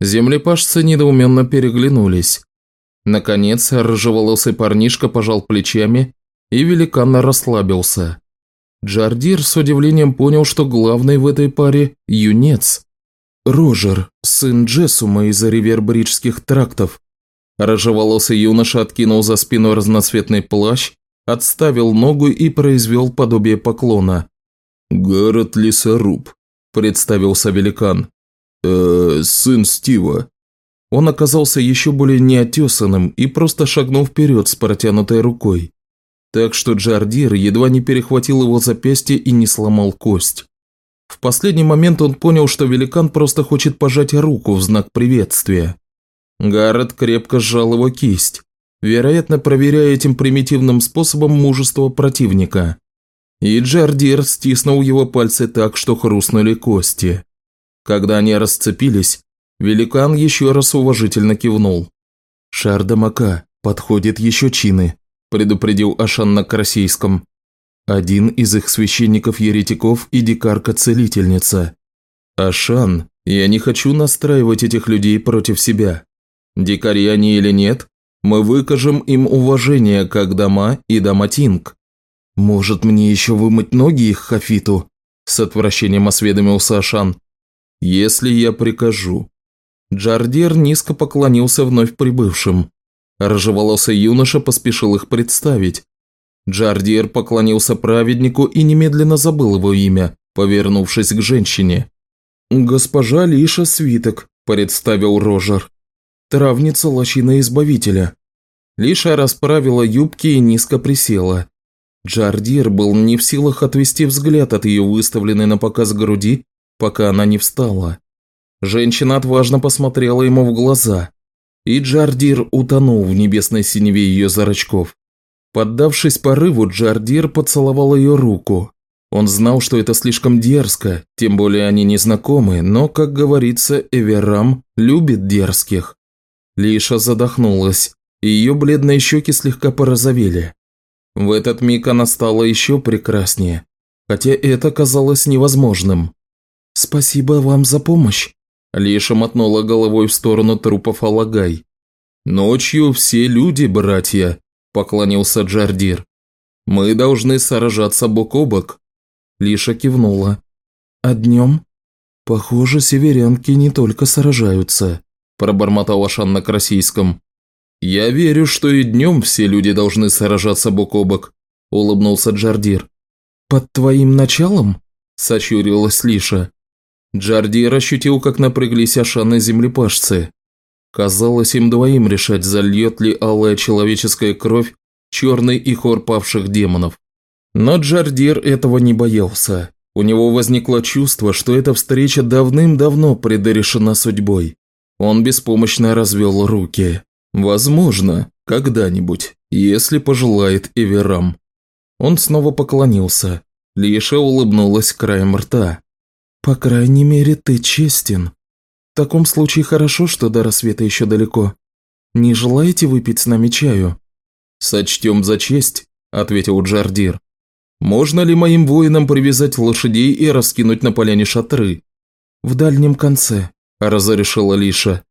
Землепашцы недоуменно переглянулись. Наконец, рыжеволосый парнишка пожал плечами, и великан расслабился. Джардир с удивлением понял, что главный в этой паре – юнец. Рожер, сын Джессума из ривербриджских трактов. Рожеволосый юноша откинул за спину разноцветный плащ, отставил ногу и произвел подобие поклона. «Город Лесоруб», – представился великан. «Э, сын Стива». Он оказался еще более неотесанным и просто шагнул вперед с протянутой рукой. Так что Джардир едва не перехватил его запястье и не сломал кость. В последний момент он понял, что великан просто хочет пожать руку в знак приветствия. Гаррет крепко сжал его кисть, вероятно, проверяя этим примитивным способом мужество противника. И Джардир стиснул его пальцы так, что хрустнули кости. Когда они расцепились, великан еще раз уважительно кивнул. «Шардамака, подходит еще чины», – предупредил Ашан на Карасийском. Один из их священников-еретиков и дикарка-целительница. Ашан, я не хочу настраивать этих людей против себя. Дикари они или нет, мы выкажем им уважение как дома и доматинг. Может мне еще вымыть ноги их хафиту? С отвращением осведомился Ашан. Если я прикажу. Джардир низко поклонился вновь прибывшим. Рыжеволосый юноша поспешил их представить. Джардир поклонился праведнику и немедленно забыл его имя, повернувшись к женщине. «Госпожа Лиша Свиток», – представил Рожер. «Травница лощина Избавителя». Лиша расправила юбки и низко присела. Джардир был не в силах отвести взгляд от ее выставленной на показ груди, пока она не встала. Женщина отважно посмотрела ему в глаза, и Джардир утонул в небесной синеве ее зрачков. Поддавшись порыву, Джардир поцеловал ее руку. Он знал, что это слишком дерзко, тем более они не знакомы, но, как говорится, Эверам любит дерзких. Лиша задохнулась, и ее бледные щеки слегка порозовели. В этот миг она стала еще прекраснее, хотя это казалось невозможным. «Спасибо вам за помощь», – Лиша мотнула головой в сторону трупов Алагай. «Ночью все люди, братья», – поклонился Джардир. «Мы должны сражаться бок о бок». Лиша кивнула. «А днем?» «Похоже, северянки не только сражаются», – пробормотал Ашан на Красийском. «Я верю, что и днем все люди должны сражаться бок о бок», – улыбнулся Джардир. «Под твоим началом?» – сочурилась Лиша. Джардир ощутил, как напряглись Ашан и землепашцы. Казалось им двоим решать, зальет ли алая человеческая кровь черный и хор павших демонов. Но Джардир этого не боялся. У него возникло чувство, что эта встреча давным-давно предрешена судьбой. Он беспомощно развел руки. Возможно, когда-нибудь, если пожелает Эверам. Он снова поклонился. Лиша улыбнулась краем рта. «По крайней мере, ты честен. В таком случае хорошо, что до рассвета еще далеко. Не желаете выпить с нами чаю?» «Сочтем за честь», – ответил Джардир. «Можно ли моим воинам привязать лошадей и раскинуть на поляне шатры?» «В дальнем конце», – разрешила Лиша.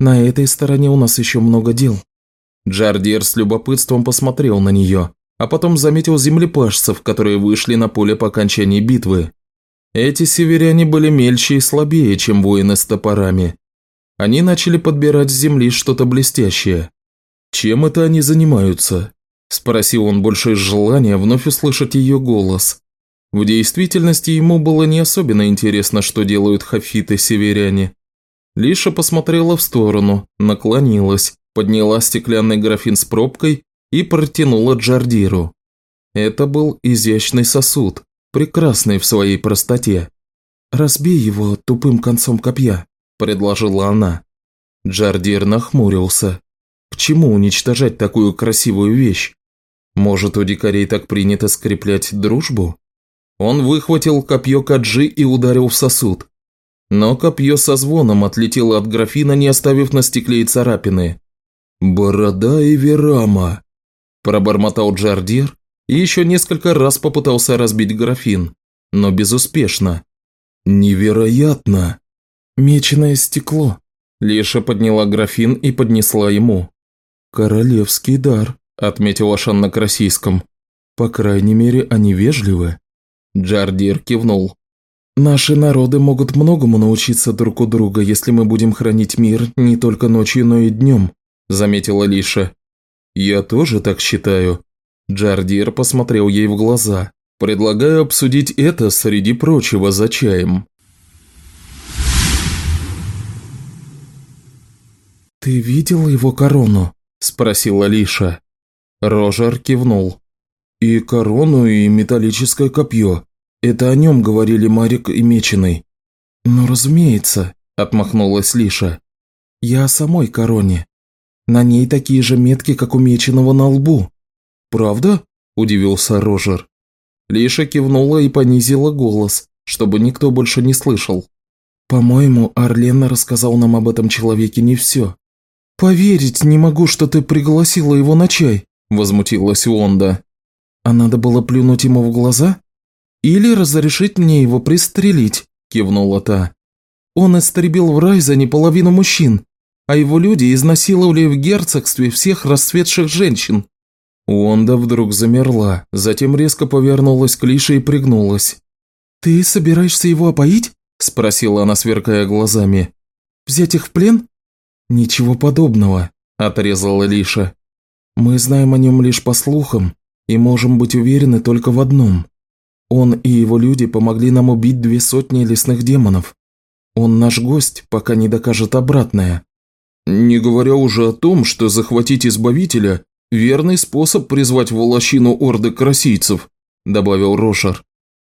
На этой стороне у нас еще много дел». Джардир с любопытством посмотрел на нее, а потом заметил землепашцев, которые вышли на поле по окончании битвы. Эти северяне были мельче и слабее, чем воины с топорами. Они начали подбирать с земли что-то блестящее. «Чем это они занимаются?» – спросил он больше из желания вновь услышать ее голос. В действительности ему было не особенно интересно, что делают хафиты-северяне. Лиша посмотрела в сторону, наклонилась, подняла стеклянный графин с пробкой и протянула Джардиру. Это был изящный сосуд, прекрасный в своей простоте. «Разбей его тупым концом копья», – предложила она. Джардир нахмурился. К чему уничтожать такую красивую вещь? Может, у дикарей так принято скреплять дружбу? Он выхватил копье Каджи и ударил в сосуд. Но копье со звоном отлетело от графина, не оставив на стекле и царапины. «Борода и верама!» – пробормотал Джардир и еще несколько раз попытался разбить графин, но безуспешно. «Невероятно!» «Меченое стекло!» Лиша подняла графин и поднесла ему. «Королевский дар», – отметил Ашан на Красийском. «По крайней мере, они вежливы». Джардир кивнул. Наши народы могут многому научиться друг у друга, если мы будем хранить мир не только ночью, но и днем», – заметила Лиша. «Я тоже так считаю». Джардир посмотрел ей в глаза. «Предлагаю обсудить это среди прочего за чаем». «Ты видел его корону?» – спросила Лиша. Рожер кивнул. «И корону, и металлическое копье. Это о нем говорили Марик и Меченый. «Ну, разумеется», – отмахнулась Лиша. «Я о самой короне. На ней такие же метки, как у меченого на лбу». «Правда?» – удивился Рожер. Лиша кивнула и понизила голос, чтобы никто больше не слышал. «По-моему, Арлена рассказал нам об этом человеке не все». «Поверить не могу, что ты пригласила его на чай», – возмутилась Уонда. «А надо было плюнуть ему в глаза? Или разрешить мне его пристрелить?» – кивнула та. «Он истребил в Райзане половину мужчин, а его люди изнасиловали в герцогстве всех расцветших женщин». Уонда вдруг замерла, затем резко повернулась к Лише и пригнулась. «Ты собираешься его опоить?» – спросила она, сверкая глазами. «Взять их в плен?» «Ничего подобного», – отрезала Лиша. «Мы знаем о нем лишь по слухам и можем быть уверены только в одном. Он и его люди помогли нам убить две сотни лесных демонов. Он наш гость, пока не докажет обратное». «Не говоря уже о том, что захватить Избавителя – верный способ призвать волощину орды красийцев», – добавил Рошар.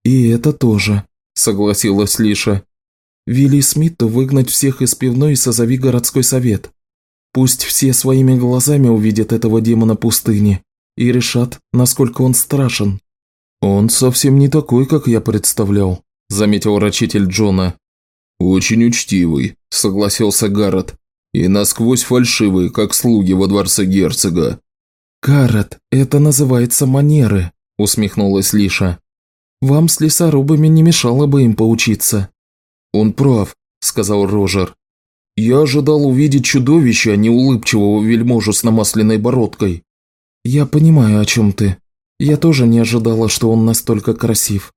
«И это тоже», – согласилась Лиша. Вели Смиту выгнать всех из пивной и созови городской совет. Пусть все своими глазами увидят этого демона пустыни и решат, насколько он страшен. «Он совсем не такой, как я представлял», – заметил рачитель Джона. «Очень учтивый», – согласился Гаррет. «И насквозь фальшивый, как слуги во дворце герцога». «Гаррет, это называется манеры», – усмехнулась Лиша. «Вам с лесорубами не мешало бы им поучиться». «Он прав», – сказал Рожер. «Я ожидал увидеть чудовище, а не улыбчивого вельможу с намасленной бородкой». «Я понимаю, о чем ты. Я тоже не ожидала, что он настолько красив».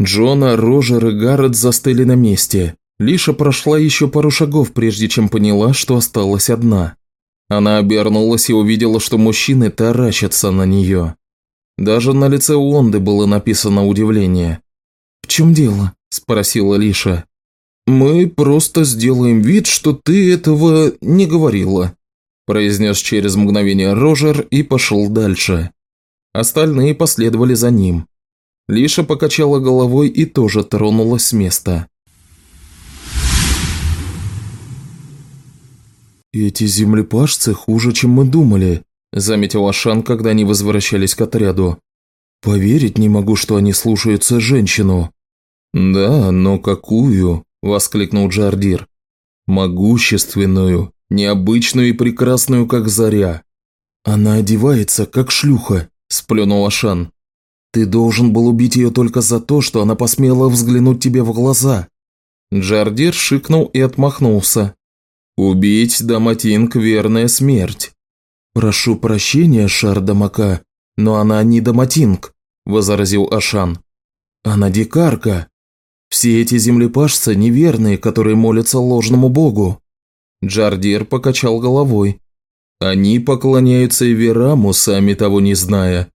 Джона, Рожер и Гаррет застыли на месте. Лиша прошла еще пару шагов, прежде чем поняла, что осталась одна. Она обернулась и увидела, что мужчины таращатся на нее. Даже на лице Уонды было написано удивление. «В чем дело?» – спросила Лиша. «Мы просто сделаем вид, что ты этого не говорила», произнес через мгновение Рожер и пошел дальше. Остальные последовали за ним. Лиша покачала головой и тоже тронулась с места. «Эти землепашцы хуже, чем мы думали», – заметил Ашан, когда они возвращались к отряду. «Поверить не могу, что они слушаются женщину». «Да, но какую?» – воскликнул Джардир. «Могущественную, необычную и прекрасную, как заря». «Она одевается, как шлюха», – сплюнул Ашан. «Ты должен был убить ее только за то, что она посмела взглянуть тебе в глаза». Джардир шикнул и отмахнулся. «Убить Даматинг – верная смерть». «Прошу прощения, Шардамака, но она не Даматинг», – возразил Ашан. «Она дикарка, все эти землепашцы неверные, которые молятся ложному богу». Джардир покачал головой. «Они поклоняются Эвераму, сами того не зная.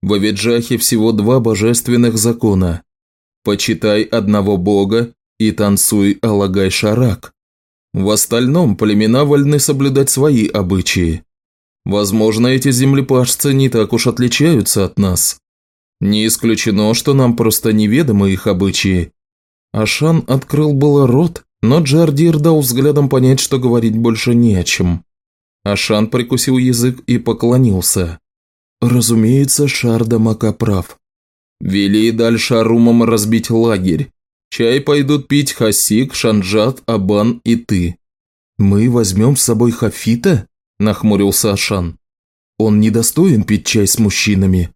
В Авиджахе всего два божественных закона. Почитай одного бога и танцуй Алагай-Шарак. В остальном племена вольны соблюдать свои обычаи. Возможно, эти землепашцы не так уж отличаются от нас. Не исключено, что нам просто неведомы их обычаи, Ашан открыл было рот, но Джардир дал взглядом понять, что говорить больше не о чем. Ашан прикусил язык и поклонился. «Разумеется, Шарда Мака прав. Вели дальше Арумам разбить лагерь. Чай пойдут пить Хасик, Шанджат, Абан и ты». «Мы возьмем с собой Хафита?» – нахмурился Ашан. «Он недостоин пить чай с мужчинами».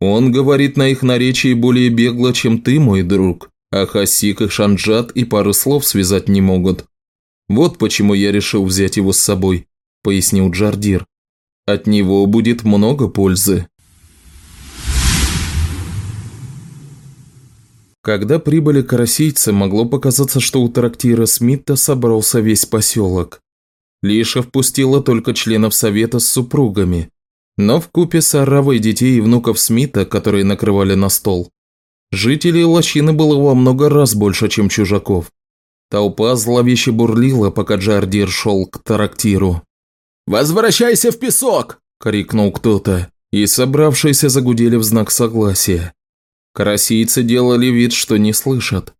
«Он говорит на их наречии более бегло, чем ты, мой друг», а Хасик и Шанджат и пары слов связать не могут. Вот почему я решил взять его с собой», – пояснил Джардир. «От него будет много пользы». Когда прибыли карасийцы, могло показаться, что у трактира Смитта собрался весь поселок. Лиша впустила только членов совета с супругами, но в купе с оравой детей и внуков Смита, которые накрывали на стол, Жителей лощины было во много раз больше, чем чужаков. Толпа зловеще бурлила, пока Джардир шел к трактиру. «Возвращайся в песок!» – крикнул кто-то, и собравшиеся загудели в знак согласия. Карасийцы делали вид, что не слышат.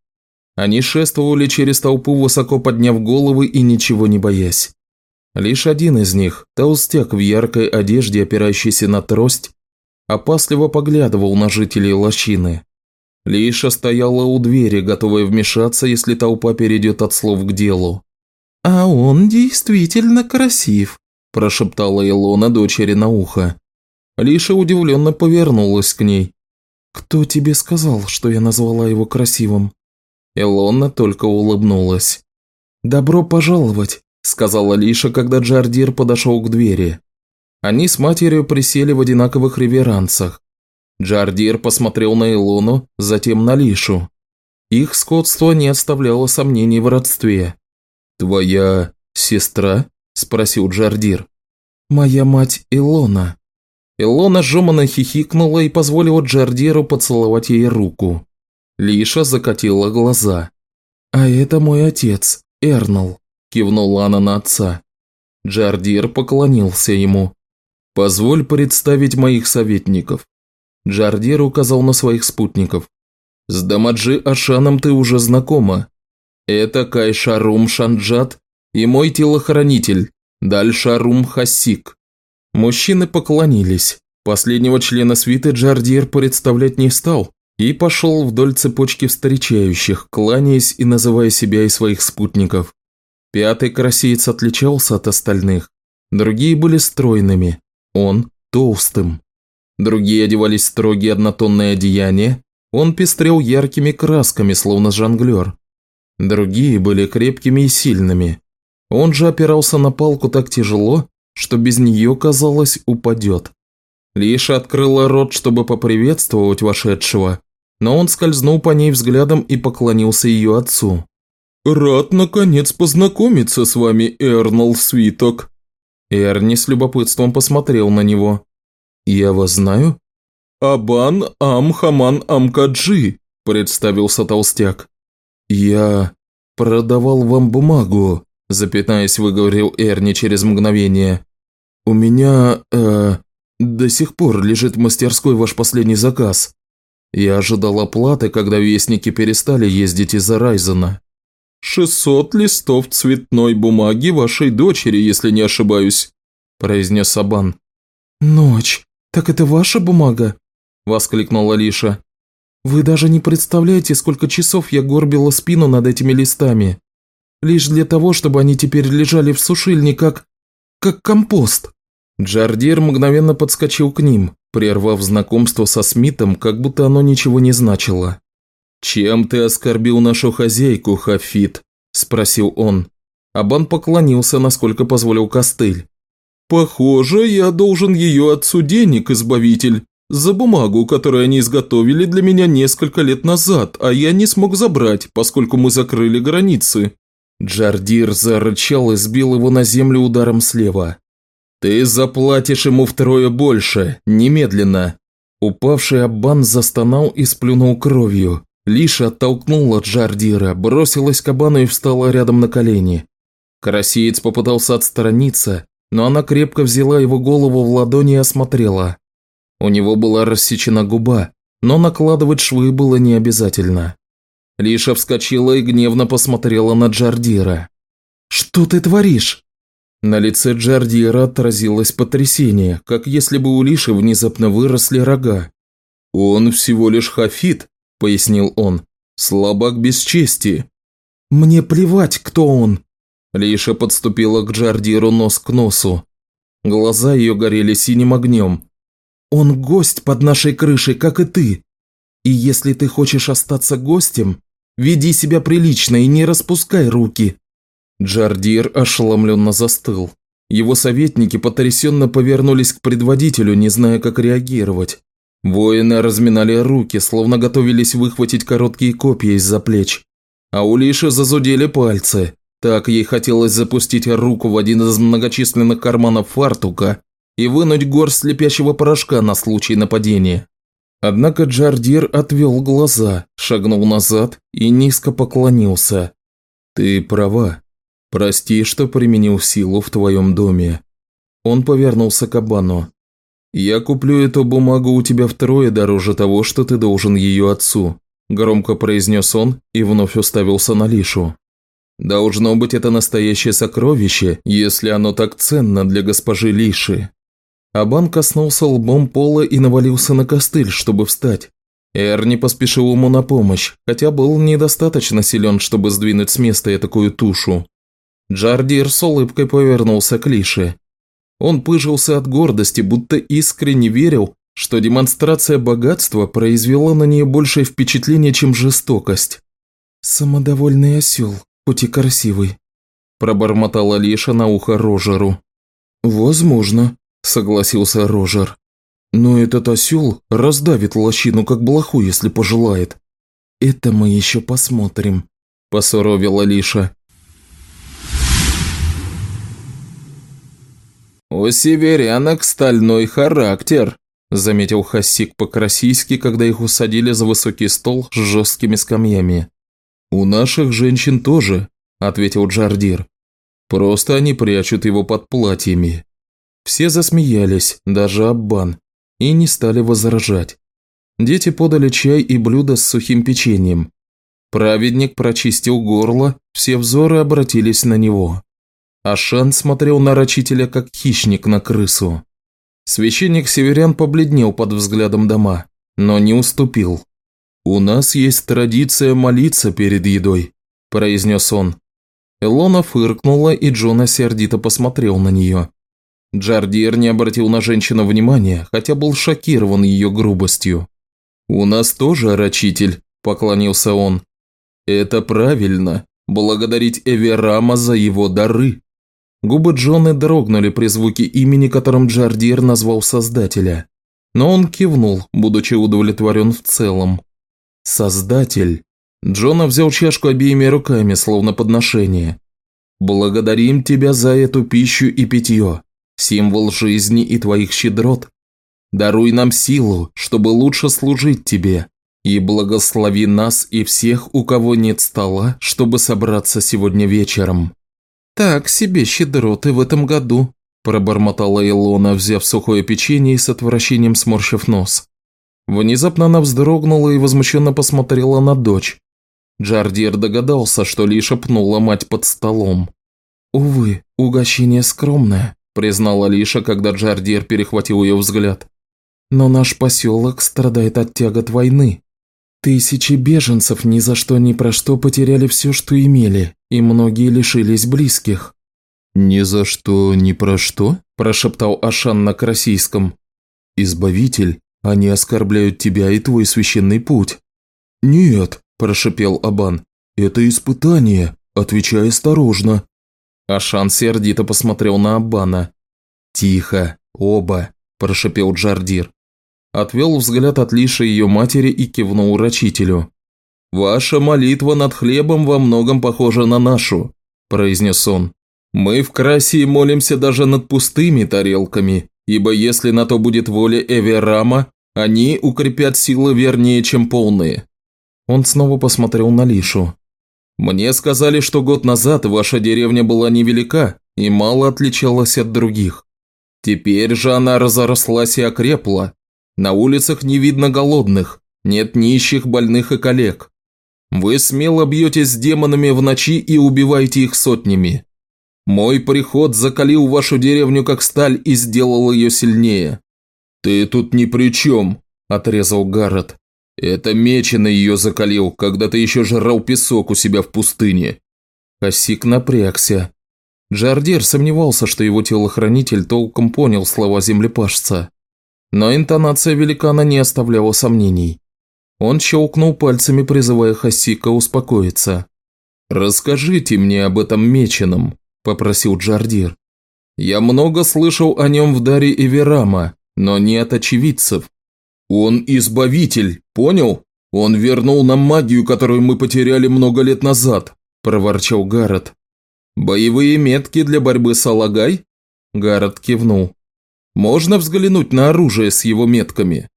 Они шествовали через толпу, высоко подняв головы и ничего не боясь. Лишь один из них, толстяк в яркой одежде, опирающийся на трость, опасливо поглядывал на жителей лощины. Лиша стояла у двери, готовая вмешаться, если толпа перейдет от слов к делу. «А он действительно красив», – прошептала Илона дочери на ухо. Лиша удивленно повернулась к ней. «Кто тебе сказал, что я назвала его красивым?» Илона только улыбнулась. «Добро пожаловать», – сказала Лиша, когда Джардир подошел к двери. Они с матерью присели в одинаковых реверансах. Джардир посмотрел на Илону, затем на Лишу. Их сходство не оставляло сомнений в родстве. «Твоя сестра?» – спросил Джардир. «Моя мать Илона». Илона жеманно хихикнула и позволила Джардиру поцеловать ей руку. Лиша закатила глаза. «А это мой отец, Эрнал», – кивнула она на отца. Джардир поклонился ему. «Позволь представить моих советников». Джардир указал на своих спутников. «С Дамаджи Ашаном ты уже знакома. Это Кайшарум Шанджат и мой телохранитель, Дальшарум Хасик». Мужчины поклонились. Последнего члена свиты Джардир представлять не стал и пошел вдоль цепочки встречающих, кланяясь и называя себя и своих спутников. Пятый красиец отличался от остальных. Другие были стройными, он – толстым. Другие одевались в строгие однотонные одеяния, он пестрел яркими красками, словно жонглер. Другие были крепкими и сильными. Он же опирался на палку так тяжело, что без нее, казалось, упадет. Лиша открыла рот, чтобы поприветствовать вошедшего, но он скользнул по ней взглядом и поклонился ее отцу. «Рад, наконец, познакомиться с вами, Эрнал Свиток», Эрни с любопытством посмотрел на него. «Я вас знаю?» «Абан Ам Хаман Амкаджи», – представился толстяк. «Я продавал вам бумагу», – запятаясь, выговорил Эрни через мгновение. «У меня, э, до сих пор лежит в мастерской ваш последний заказ. Я ожидал оплаты, когда вестники перестали ездить из-за Райзена». «Шестьсот листов цветной бумаги вашей дочери, если не ошибаюсь», – произнес Сабан. «Ночь, так это ваша бумага?» – воскликнула Лиша. «Вы даже не представляете, сколько часов я горбила спину над этими листами. Лишь для того, чтобы они теперь лежали в сушильне как... как компост». Джардир мгновенно подскочил к ним, прервав знакомство со Смитом, как будто оно ничего не значило. «Чем ты оскорбил нашу хозяйку, Хафит?» – спросил он. Абан поклонился, насколько позволил костыль. «Похоже, я должен ее отцу денег, избавитель, за бумагу, которую они изготовили для меня несколько лет назад, а я не смог забрать, поскольку мы закрыли границы». Джардир зарычал и сбил его на землю ударом слева. «Ты заплатишь ему втрое больше, немедленно!» Упавший Аббан застонал и сплюнул кровью. Лиша оттолкнула Джардира, бросилась к Абану и встала рядом на колени. Карасиец попытался отстраниться, но она крепко взяла его голову в ладони и осмотрела. У него была рассечена губа, но накладывать швы было не обязательно. Лиша вскочила и гневно посмотрела на Джардира. «Что ты творишь?» На лице Джардира отразилось потрясение, как если бы у Лиши внезапно выросли рога. «Он всего лишь хафит», – пояснил он. «Слабак без чести». «Мне плевать, кто он». Лиша подступила к Джардиру нос к носу. Глаза ее горели синим огнем. «Он гость под нашей крышей, как и ты. И если ты хочешь остаться гостем, веди себя прилично и не распускай руки». Джардир ошеломленно застыл. Его советники потрясенно повернулись к предводителю, не зная, как реагировать. Воины разминали руки, словно готовились выхватить короткие копья из-за плеч. А у Лиши зазудели пальцы. Так ей хотелось запустить руку в один из многочисленных карманов фартука и вынуть горсть слепящего порошка на случай нападения. Однако Джардир отвел глаза, шагнул назад и низко поклонился. «Ты права. Прости, что применил силу в твоем доме». Он повернулся к Абану. «Я куплю эту бумагу у тебя втрое дороже того, что ты должен ее отцу», – громко произнес он и вновь уставился на Лишу. Должно быть, это настоящее сокровище, если оно так ценно для госпожи Лиши. Абан коснулся лбом пола и навалился на костыль, чтобы встать. Эр не поспешил ему на помощь, хотя был недостаточно силен, чтобы сдвинуть с места такую тушу. Джардир с улыбкой повернулся к Лише. Он пыжился от гордости, будто искренне верил, что демонстрация богатства произвела на нее большее впечатление, чем жестокость. «Самодовольный осел, хоть и красивый», – пробормотала Лиша на ухо Рожеру. «Возможно», – согласился Рожер. «Но этот осел раздавит лощину, как блоху, если пожелает». «Это мы еще посмотрим», – посуровила Лиша. «У северянок стальной характер», – заметил Хасик по-красийски, когда их усадили за высокий стол с жесткими скамьями. «У наших женщин тоже», – ответил Джардир. «Просто они прячут его под платьями». Все засмеялись, даже Аббан, и не стали возражать. Дети подали чай и блюдо с сухим печеньем. Праведник прочистил горло, все взоры обратились на него. Ашан смотрел на рачителя, как хищник на крысу. Священник северян побледнел под взглядом дома, но не уступил. «У нас есть традиция молиться перед едой», – произнес он. Элона фыркнула, и Джона сердито посмотрел на нее. Джардир не обратил на женщину внимания, хотя был шокирован ее грубостью. «У нас тоже рачитель», – поклонился он. «Это правильно, благодарить Эверама за его дары». Губы Джона дрогнули при звуке имени, которым Джардир назвал Создателя. Но он кивнул, будучи удовлетворен в целом. Создатель. Джона взял чашку обеими руками, словно подношение. «Благодарим тебя за эту пищу и питье, символ жизни и твоих щедрот. Даруй нам силу, чтобы лучше служить тебе, и благослови нас и всех, у кого нет стола, чтобы собраться сегодня вечером». «Так себе щедроты в этом году», – пробормотала Илона, взяв сухое печенье и с отвращением сморщив нос. Внезапно она вздрогнула и возмущенно посмотрела на дочь. Джардир догадался, что лишь пнула мать под столом. «Увы, угощение скромное», – признала Лиша, когда Джардир перехватил ее взгляд. «Но наш поселок страдает от тягот войны. Тысячи беженцев ни за что ни про что потеряли все, что имели, и многие лишились близких». «Ни за что, ни про что?» – прошептал Ашан на красийском. «Избавитель, они оскорбляют тебя и твой священный путь». «Нет», – прошепел Абан, – «это испытание, отвечай осторожно». Ашан сердито посмотрел на Абана. «Тихо, оба», – прошепел Джардир. Отвел взгляд от Лиши ее матери и кивнул урочителю. «Ваша молитва над хлебом во многом похожа на нашу», – произнес он. «Мы в Красии молимся даже над пустыми тарелками, ибо если на то будет воля Эверама, они укрепят силы вернее, чем полные». Он снова посмотрел на Лишу. «Мне сказали, что год назад ваша деревня была невелика и мало отличалась от других. Теперь же она разрослась и окрепла, на улицах не видно голодных, нет нищих, больных и коллег. Вы смело бьетесь с демонами в ночи и убиваете их сотнями. Мой приход закалил вашу деревню как сталь и сделал ее сильнее». «Ты тут ни при чем», – отрезал Гаррет. «Это Мечено ее закалил, когда ты еще жрал песок у себя в пустыне». Косик напрягся. Джардир сомневался, что его телохранитель толком понял слова землепашца. Но интонация великана не оставляла сомнений. Он щелкнул пальцами, призывая Хасика успокоиться. «Расскажите мне об этом меченом», – попросил Джардир. «Я много слышал о нем в даре Эверама, но не от очевидцев. Он избавитель, понял? Он вернул нам магию, которую мы потеряли много лет назад», – проворчал Гаррет. «Боевые метки для борьбы с Алагай?» Гаррет кивнул. Можно взглянуть на оружие с его метками?»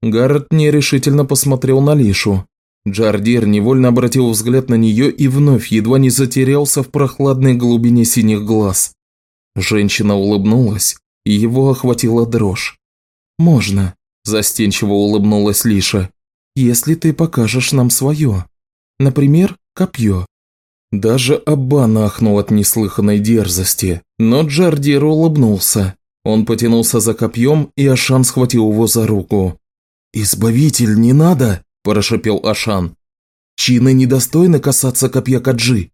Гаррет нерешительно посмотрел на Лишу. Джардир невольно обратил взгляд на нее и вновь едва не затерялся в прохладной глубине синих глаз. Женщина улыбнулась, и его охватила дрожь. «Можно», – застенчиво улыбнулась Лиша, – «если ты покажешь нам свое. Например, копье». Даже Аббан ахнул от неслыханной дерзости, но Джардир улыбнулся. Он потянулся за копьем, и Ашан схватил его за руку. «Избавитель, не надо!» – прошепел Ашан. «Чины недостойны касаться копья Каджи».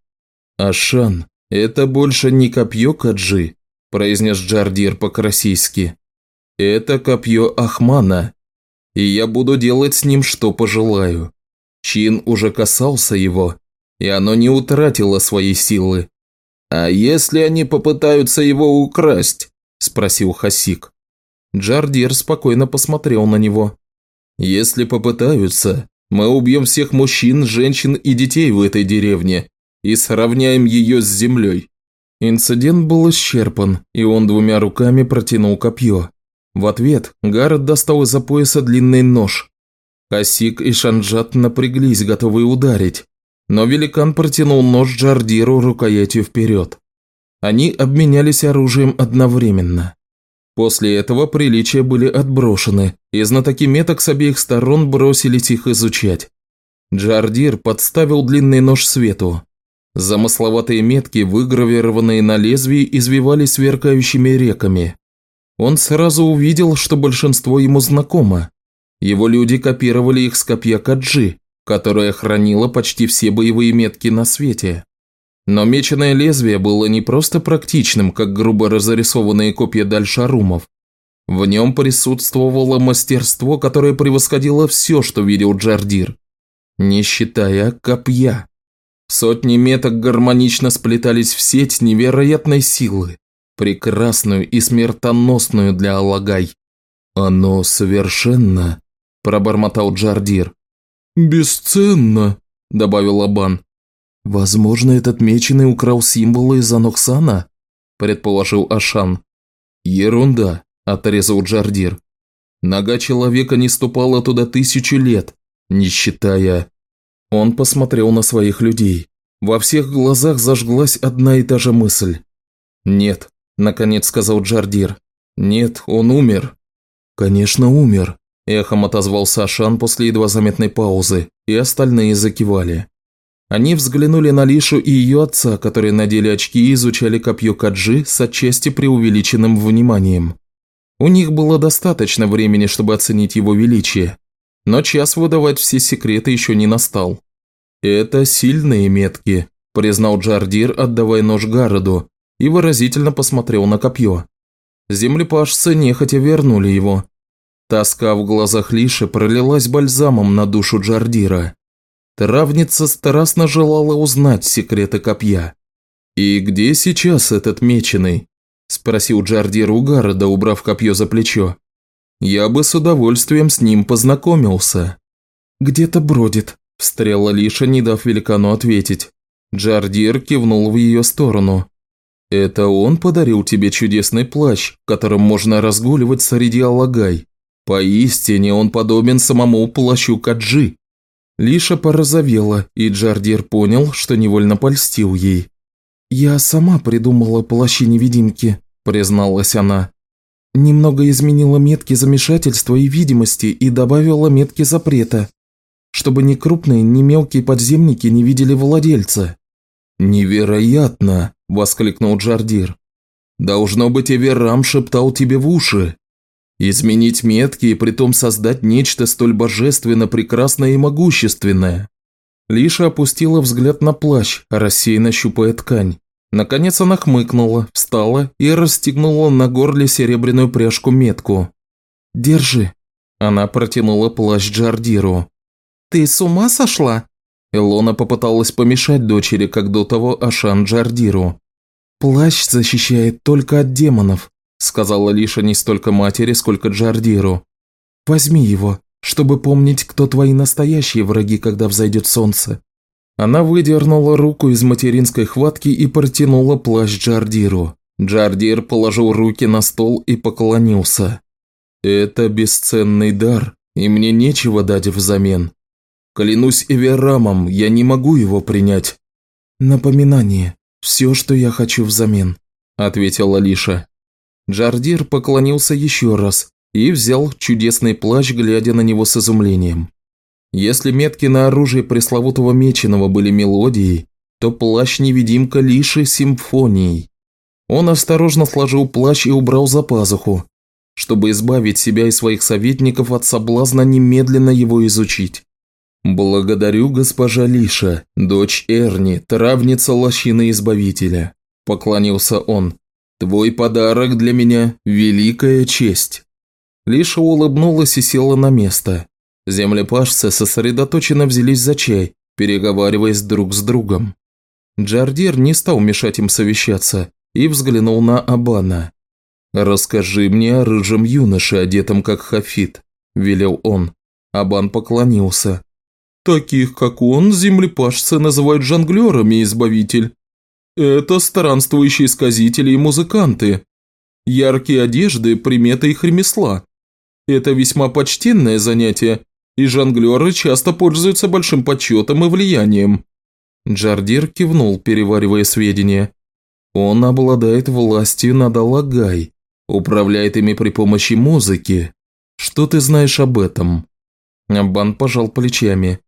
«Ашан, это больше не копье Каджи», – произнес Джардир по-карасийски. «Это копье Ахмана, и я буду делать с ним, что пожелаю. Чин уже касался его, и оно не утратило своей силы. «А если они попытаются его украсть?» – спросил Хасик. Джардир спокойно посмотрел на него. «Если попытаются, мы убьем всех мужчин, женщин и детей в этой деревне и сравняем ее с землей». Инцидент был исчерпан, и он двумя руками протянул копье. В ответ Гаррет достал из-за пояса длинный нож. Хасик и Шанджат напряглись, готовые ударить, но великан протянул нож Джардиру рукоятью вперед. Они обменялись оружием одновременно. После этого приличия были отброшены, и знатоки меток с обеих сторон бросились их изучать. Джардир подставил длинный нож свету. Замысловатые метки, выгравированные на лезвии, извивались сверкающими реками. Он сразу увидел, что большинство ему знакомо. Его люди копировали их с копья Каджи, которая хранила почти все боевые метки на свете. Но меченое лезвие было не просто практичным, как грубо разрисованные копья дальшарумов. В нем присутствовало мастерство, которое превосходило все, что видел Джардир, не считая копья. Сотни меток гармонично сплетались в сеть невероятной силы, прекрасную и смертоносную для Алагай. «Оно совершенно», – пробормотал Джардир. «Бесценно», – добавил Абан. «Возможно, этот меченый украл символы из Аноксана», – предположил Ашан. «Ерунда», – отрезал Джардир. «Нога человека не ступала туда тысячу лет, не считая...» Он посмотрел на своих людей. Во всех глазах зажглась одна и та же мысль. «Нет», – наконец сказал Джардир. «Нет, он умер». «Конечно, умер», Эхом отозвался Ашан после едва заметной паузы, и остальные закивали. Они взглянули на Лишу и ее отца, которые надели очки и изучали копье Каджи с отчасти преувеличенным вниманием. У них было достаточно времени, чтобы оценить его величие, но час выдавать все секреты еще не настал. «Это сильные метки», – признал Джардир, отдавая нож Гароду, и выразительно посмотрел на копье. Землепашцы нехотя вернули его, Тоска в глазах Лиши пролилась бальзамом на душу Джардира. Травница страстно желала узнать секреты копья. «И где сейчас этот меченый?» – спросил Джардир у Гарода, убрав копье за плечо. «Я бы с удовольствием с ним познакомился». «Где-то бродит», – встряла Лиша, не дав великану ответить. Джардир кивнул в ее сторону. «Это он подарил тебе чудесный плащ, которым можно разгуливать среди алагай?» Поистине он подобен самому плащу Каджи. Лиша порозовела, и Джардир понял, что невольно польстил ей. «Я сама придумала плащи-невидимки», – призналась она. «Немного изменила метки замешательства и видимости и добавила метки запрета, чтобы ни крупные, ни мелкие подземники не видели владельца». «Невероятно!» – воскликнул Джардир. «Должно быть, Эверам шептал тебе в уши». Изменить метки и притом создать нечто столь божественно прекрасное и могущественное. Лиша опустила взгляд на плащ, рассеянно щупая ткань. Наконец она хмыкнула, встала и расстегнула на горле серебряную пряжку-метку. «Держи». Она протянула плащ Джардиру. «Ты с ума сошла?» Элона попыталась помешать дочери, как до того Ашан Джардиру. «Плащ защищает только от демонов сказала Лиша не столько матери, сколько Джардиру. «Возьми его, чтобы помнить, кто твои настоящие враги, когда взойдет солнце». Она выдернула руку из материнской хватки и протянула плащ Джардиру. Джардир положил руки на стол и поклонился. «Это бесценный дар, и мне нечего дать взамен. Клянусь Эверамом, я не могу его принять». «Напоминание. Все, что я хочу взамен», – ответила Лиша. Джардир поклонился еще раз и взял чудесный плащ, глядя на него с изумлением. Если метки на оружие пресловутого меченого были мелодией, что плащ-невидимка Лиши симфонией. Он осторожно сложил плащ и убрал за пазуху, чтобы избавить себя и своих советников от соблазна немедленно его изучить. «Благодарю, госпожа Лиша, дочь Эрни, травница лощины Избавителя», – поклонился он. «Твой подарок для меня – великая честь». Лиша улыбнулась и села на место. Землепашцы сосредоточенно взялись за чай, переговариваясь друг с другом. Джардир не стал мешать им совещаться и взглянул на Абана. «Расскажи мне о рыжем юноше, одетом как хафит», – велел он. Абан поклонился. «Таких, как он, землепашцы называют жонглерами, избавитель. Это странствующие сказители и музыканты. Яркие одежды – примета их ремесла. Это весьма почтенное занятие, и жонглеры часто пользуются большим почетом и влиянием». Джардир кивнул, переваривая сведения. «Он обладает властью над Алагай, управляет ими при помощи музыки. Что ты знаешь об этом?» Аббан пожал плечами.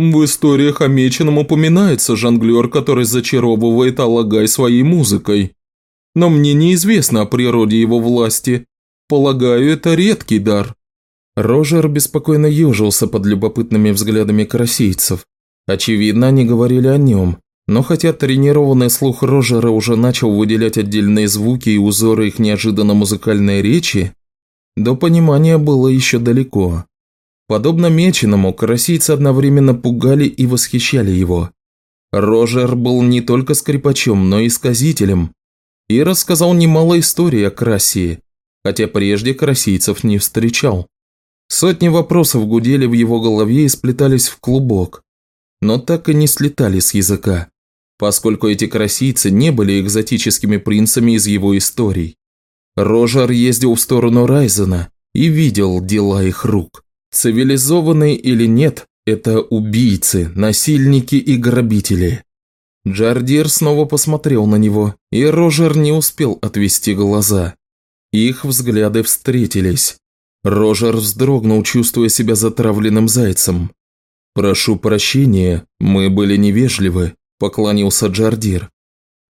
В историях о Меченом упоминается жонглер, который зачаровывает Алагай своей музыкой. Но мне неизвестно о природе его власти. Полагаю, это редкий дар». Рожер беспокойно ежился под любопытными взглядами карасийцев. Очевидно, они говорили о нем, но хотя тренированный слух Рожера уже начал выделять отдельные звуки и узоры их неожиданно музыкальной речи, до понимания было еще далеко. Подобно Меченому, карасийцы одновременно пугали и восхищали его. Рожер был не только скрипачом, но и сказителем, и рассказал немало историй о Красии, хотя прежде карасийцев не встречал. Сотни вопросов гудели в его голове и сплетались в клубок, но так и не слетали с языка, поскольку эти красийцы не были экзотическими принцами из его историй. Рожер ездил в сторону Райзена и видел дела их рук. Цивилизованные или нет, это убийцы, насильники и грабители. Джардир снова посмотрел на него, и Рожер не успел отвести глаза. Их взгляды встретились. Рожер вздрогнул, чувствуя себя затравленным зайцем. «Прошу прощения, мы были невежливы», – поклонился Джардир.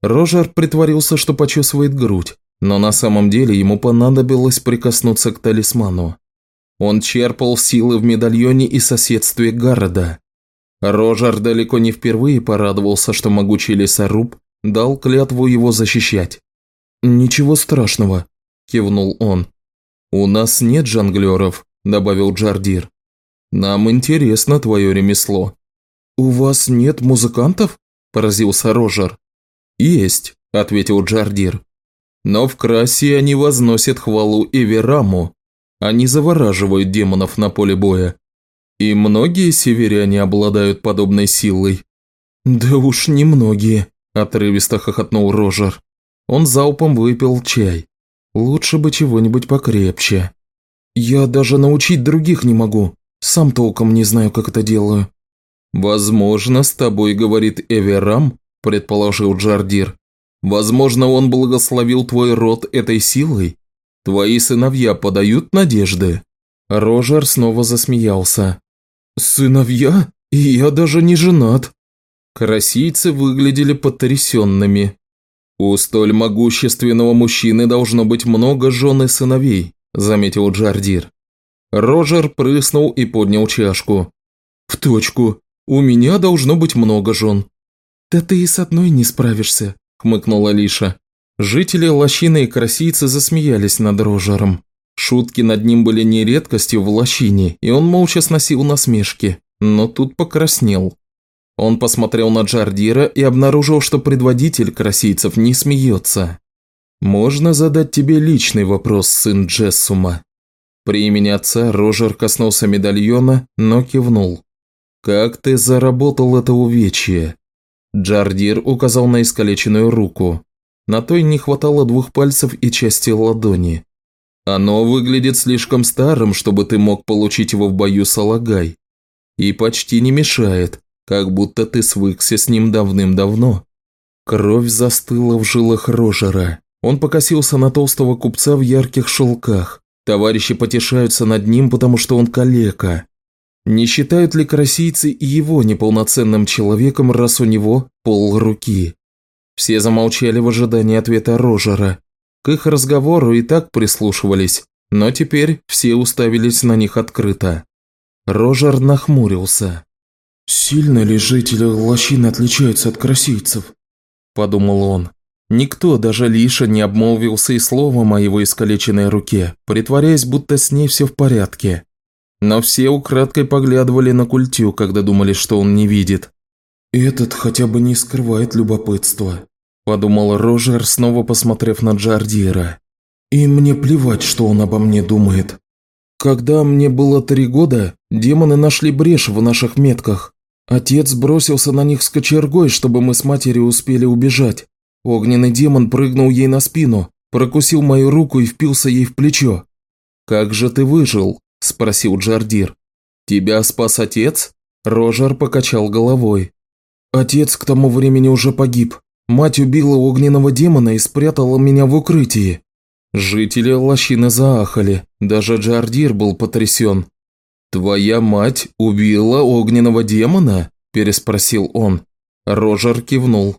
Рожер притворился, что почесывает грудь, но на самом деле ему понадобилось прикоснуться к талисману. Он черпал силы в медальоне и соседстве города. Рожер далеко не впервые порадовался, что могучий лесоруб дал клятву его защищать. «Ничего страшного», – кивнул он. «У нас нет жонглеров», – добавил Джардир. «Нам интересно твое ремесло». «У вас нет музыкантов?» – поразился Рожер. «Есть», – ответил Джардир. «Но в Красе они возносят хвалу Эвераму, они завораживают демонов на поле боя. И многие северяне обладают подобной силой. Да уж немногие, отрывисто хохотнул Рожер. Он залпом выпил чай. Лучше бы чего-нибудь покрепче. Я даже научить других не могу. Сам толком не знаю, как это делаю. Возможно, с тобой говорит Эверам, предположил Джардир. Возможно, он благословил твой род этой силой. Твои сыновья подают надежды?» Рожер снова засмеялся. «Сыновья? И я даже не женат». Карасийцы выглядели потрясенными. «У столь могущественного мужчины должно быть много жен и сыновей», – заметил Джардир. Рожер прыснул и поднял чашку. «В точку. У меня должно быть много жен». «Да ты и с одной не справишься», – хмыкнула Лиша. Жители лощины и красийцы засмеялись над Рожером. Шутки над ним были не редкостью в лощине, и он молча сносил насмешки, но тут покраснел. Он посмотрел на Джардира и обнаружил, что предводитель красийцев не смеется. «Можно задать тебе личный вопрос, сын Джессума?» При имени отца Рожер коснулся медальона, но кивнул. «Как ты заработал это увечье?» Джардир указал на искалеченную руку. На той не хватало двух пальцев и части ладони. Оно выглядит слишком старым, чтобы ты мог получить его в бою с Алагай. И почти не мешает, как будто ты свыкся с ним давным-давно. Кровь застыла в жилах Рожера. Он покосился на толстого купца в ярких шелках. Товарищи потешаются над ним, потому что он калека. Не считают ли красийцы и его неполноценным человеком, раз у него пол руки? Все замолчали в ожидании ответа Рожера. К их разговору и так прислушивались, но теперь все уставились на них открыто. Рожер нахмурился. «Сильно ли жители лощины отличаются от красийцев?» – подумал он. Никто, даже Лиша, не обмолвился и словом о его искалеченной руке, притворяясь, будто с ней все в порядке. Но все украдкой поглядывали на культю, когда думали, что он не видит. «Этот хотя бы не скрывает любопытства», – подумал Рожер, снова посмотрев на Джардира. «И мне плевать, что он обо мне думает. Когда мне было три года, демоны нашли брешь в наших метках. Отец бросился на них с кочергой, чтобы мы с матерью успели убежать. Огненный демон прыгнул ей на спину, прокусил мою руку и впился ей в плечо. «Как же ты выжил?» – спросил Джардир. «Тебя спас отец?» Рожер покачал головой. «Отец к тому времени уже погиб. Мать убила огненного демона и спрятала меня в укрытии». Жители лощины заахали, даже Джардир был потрясен. «Твоя мать убила огненного демона?» – переспросил он. Рожер кивнул.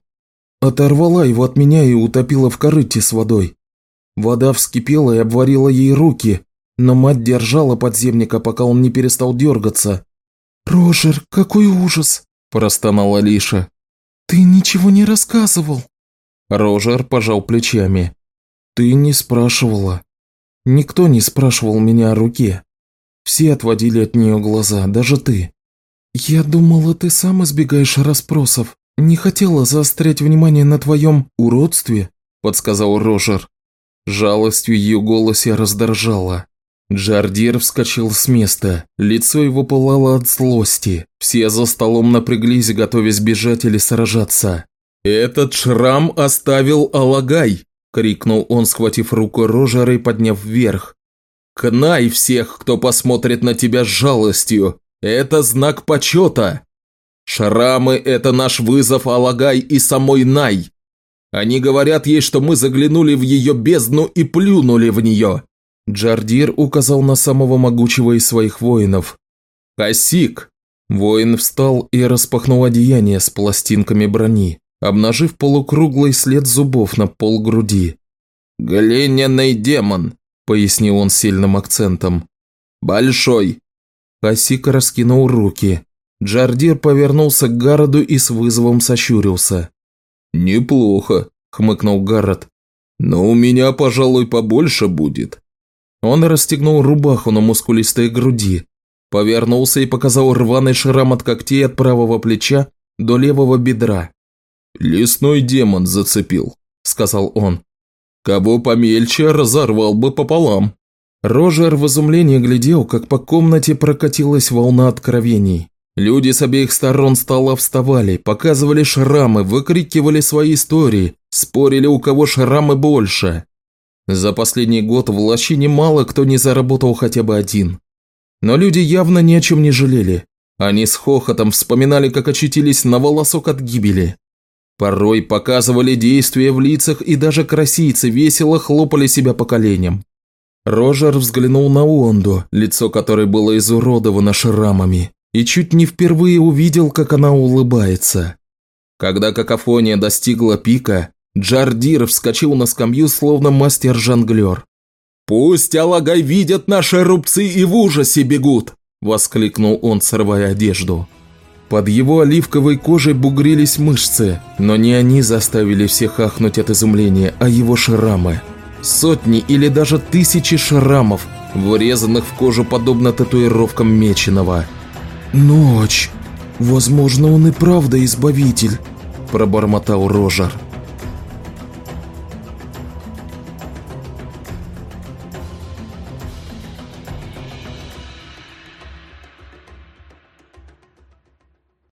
Оторвала его от меня и утопила в корыте с водой. Вода вскипела и обварила ей руки, но мать держала подземника, пока он не перестал дергаться. «Рожер, какой ужас!» – простонала Лиша. «Ты ничего не рассказывал!» Рожер пожал плечами. «Ты не спрашивала. Никто не спрашивал меня о руке. Все отводили от нее глаза, даже ты. Я думала, ты сам избегаешь расспросов», «Не хотела заострять внимание на твоем уродстве», – подсказал Рожер. Жалость в ее голосе раздражала. Джардир вскочил с места, лицо его пылало от злости. Все за столом напряглись, готовясь бежать или сражаться. «Этот шрам оставил Алагай!» – крикнул он, схватив руку Рожера и подняв вверх. «Кнай всех, кто посмотрит на тебя с жалостью! Это знак почета!» Шрамы – это наш вызов Алагай и самой Най. Они говорят ей, что мы заглянули в ее бездну и плюнули в нее. Джардир указал на самого могучего из своих воинов. «Косик!» Воин встал и распахнул одеяние с пластинками брони, обнажив полукруглый след зубов на пол груди. «Глиняный демон», – пояснил он сильным акцентом. «Большой». Косик раскинул руки. Джардир повернулся к Гарроду и с вызовом сощурился. «Неплохо», – хмыкнул Гаррод. «Но у меня, пожалуй, побольше будет». Он расстегнул рубаху на мускулистой груди, повернулся и показал рваный шрам от когтей от правого плеча до левого бедра. «Лесной демон зацепил», – сказал он. «Кого помельче разорвал бы пополам». Рожер в изумлении глядел, как по комнате прокатилась волна откровений. Люди с обеих сторон стола вставали, показывали шрамы, выкрикивали свои истории, спорили, у кого шрамы больше. За последний год в лощине мало кто не заработал хотя бы один. Но люди явно ни о чем не жалели. Они с хохотом вспоминали, как очутились на волосок от гибели. Порой показывали действия в лицах, и даже красийцы весело хлопали себя по коленям. Рожер взглянул на Уонду, лицо которой было изуродовано шрамами и чуть не впервые увидел, как она улыбается. Когда какофония достигла пика, Джардир вскочил на скамью, словно мастер-жонглер. «Пусть Алагай видят наши рубцы и в ужасе бегут!» – воскликнул он, срывая одежду. Под его оливковой кожей бугрились мышцы, но не они заставили всех ахнуть от изумления, а его шрамы. Сотни или даже тысячи шрамов, врезанных в кожу подобно татуировкам меченого – «Ночь. Возможно, он и правда избавитель», – пробормотал Рожер.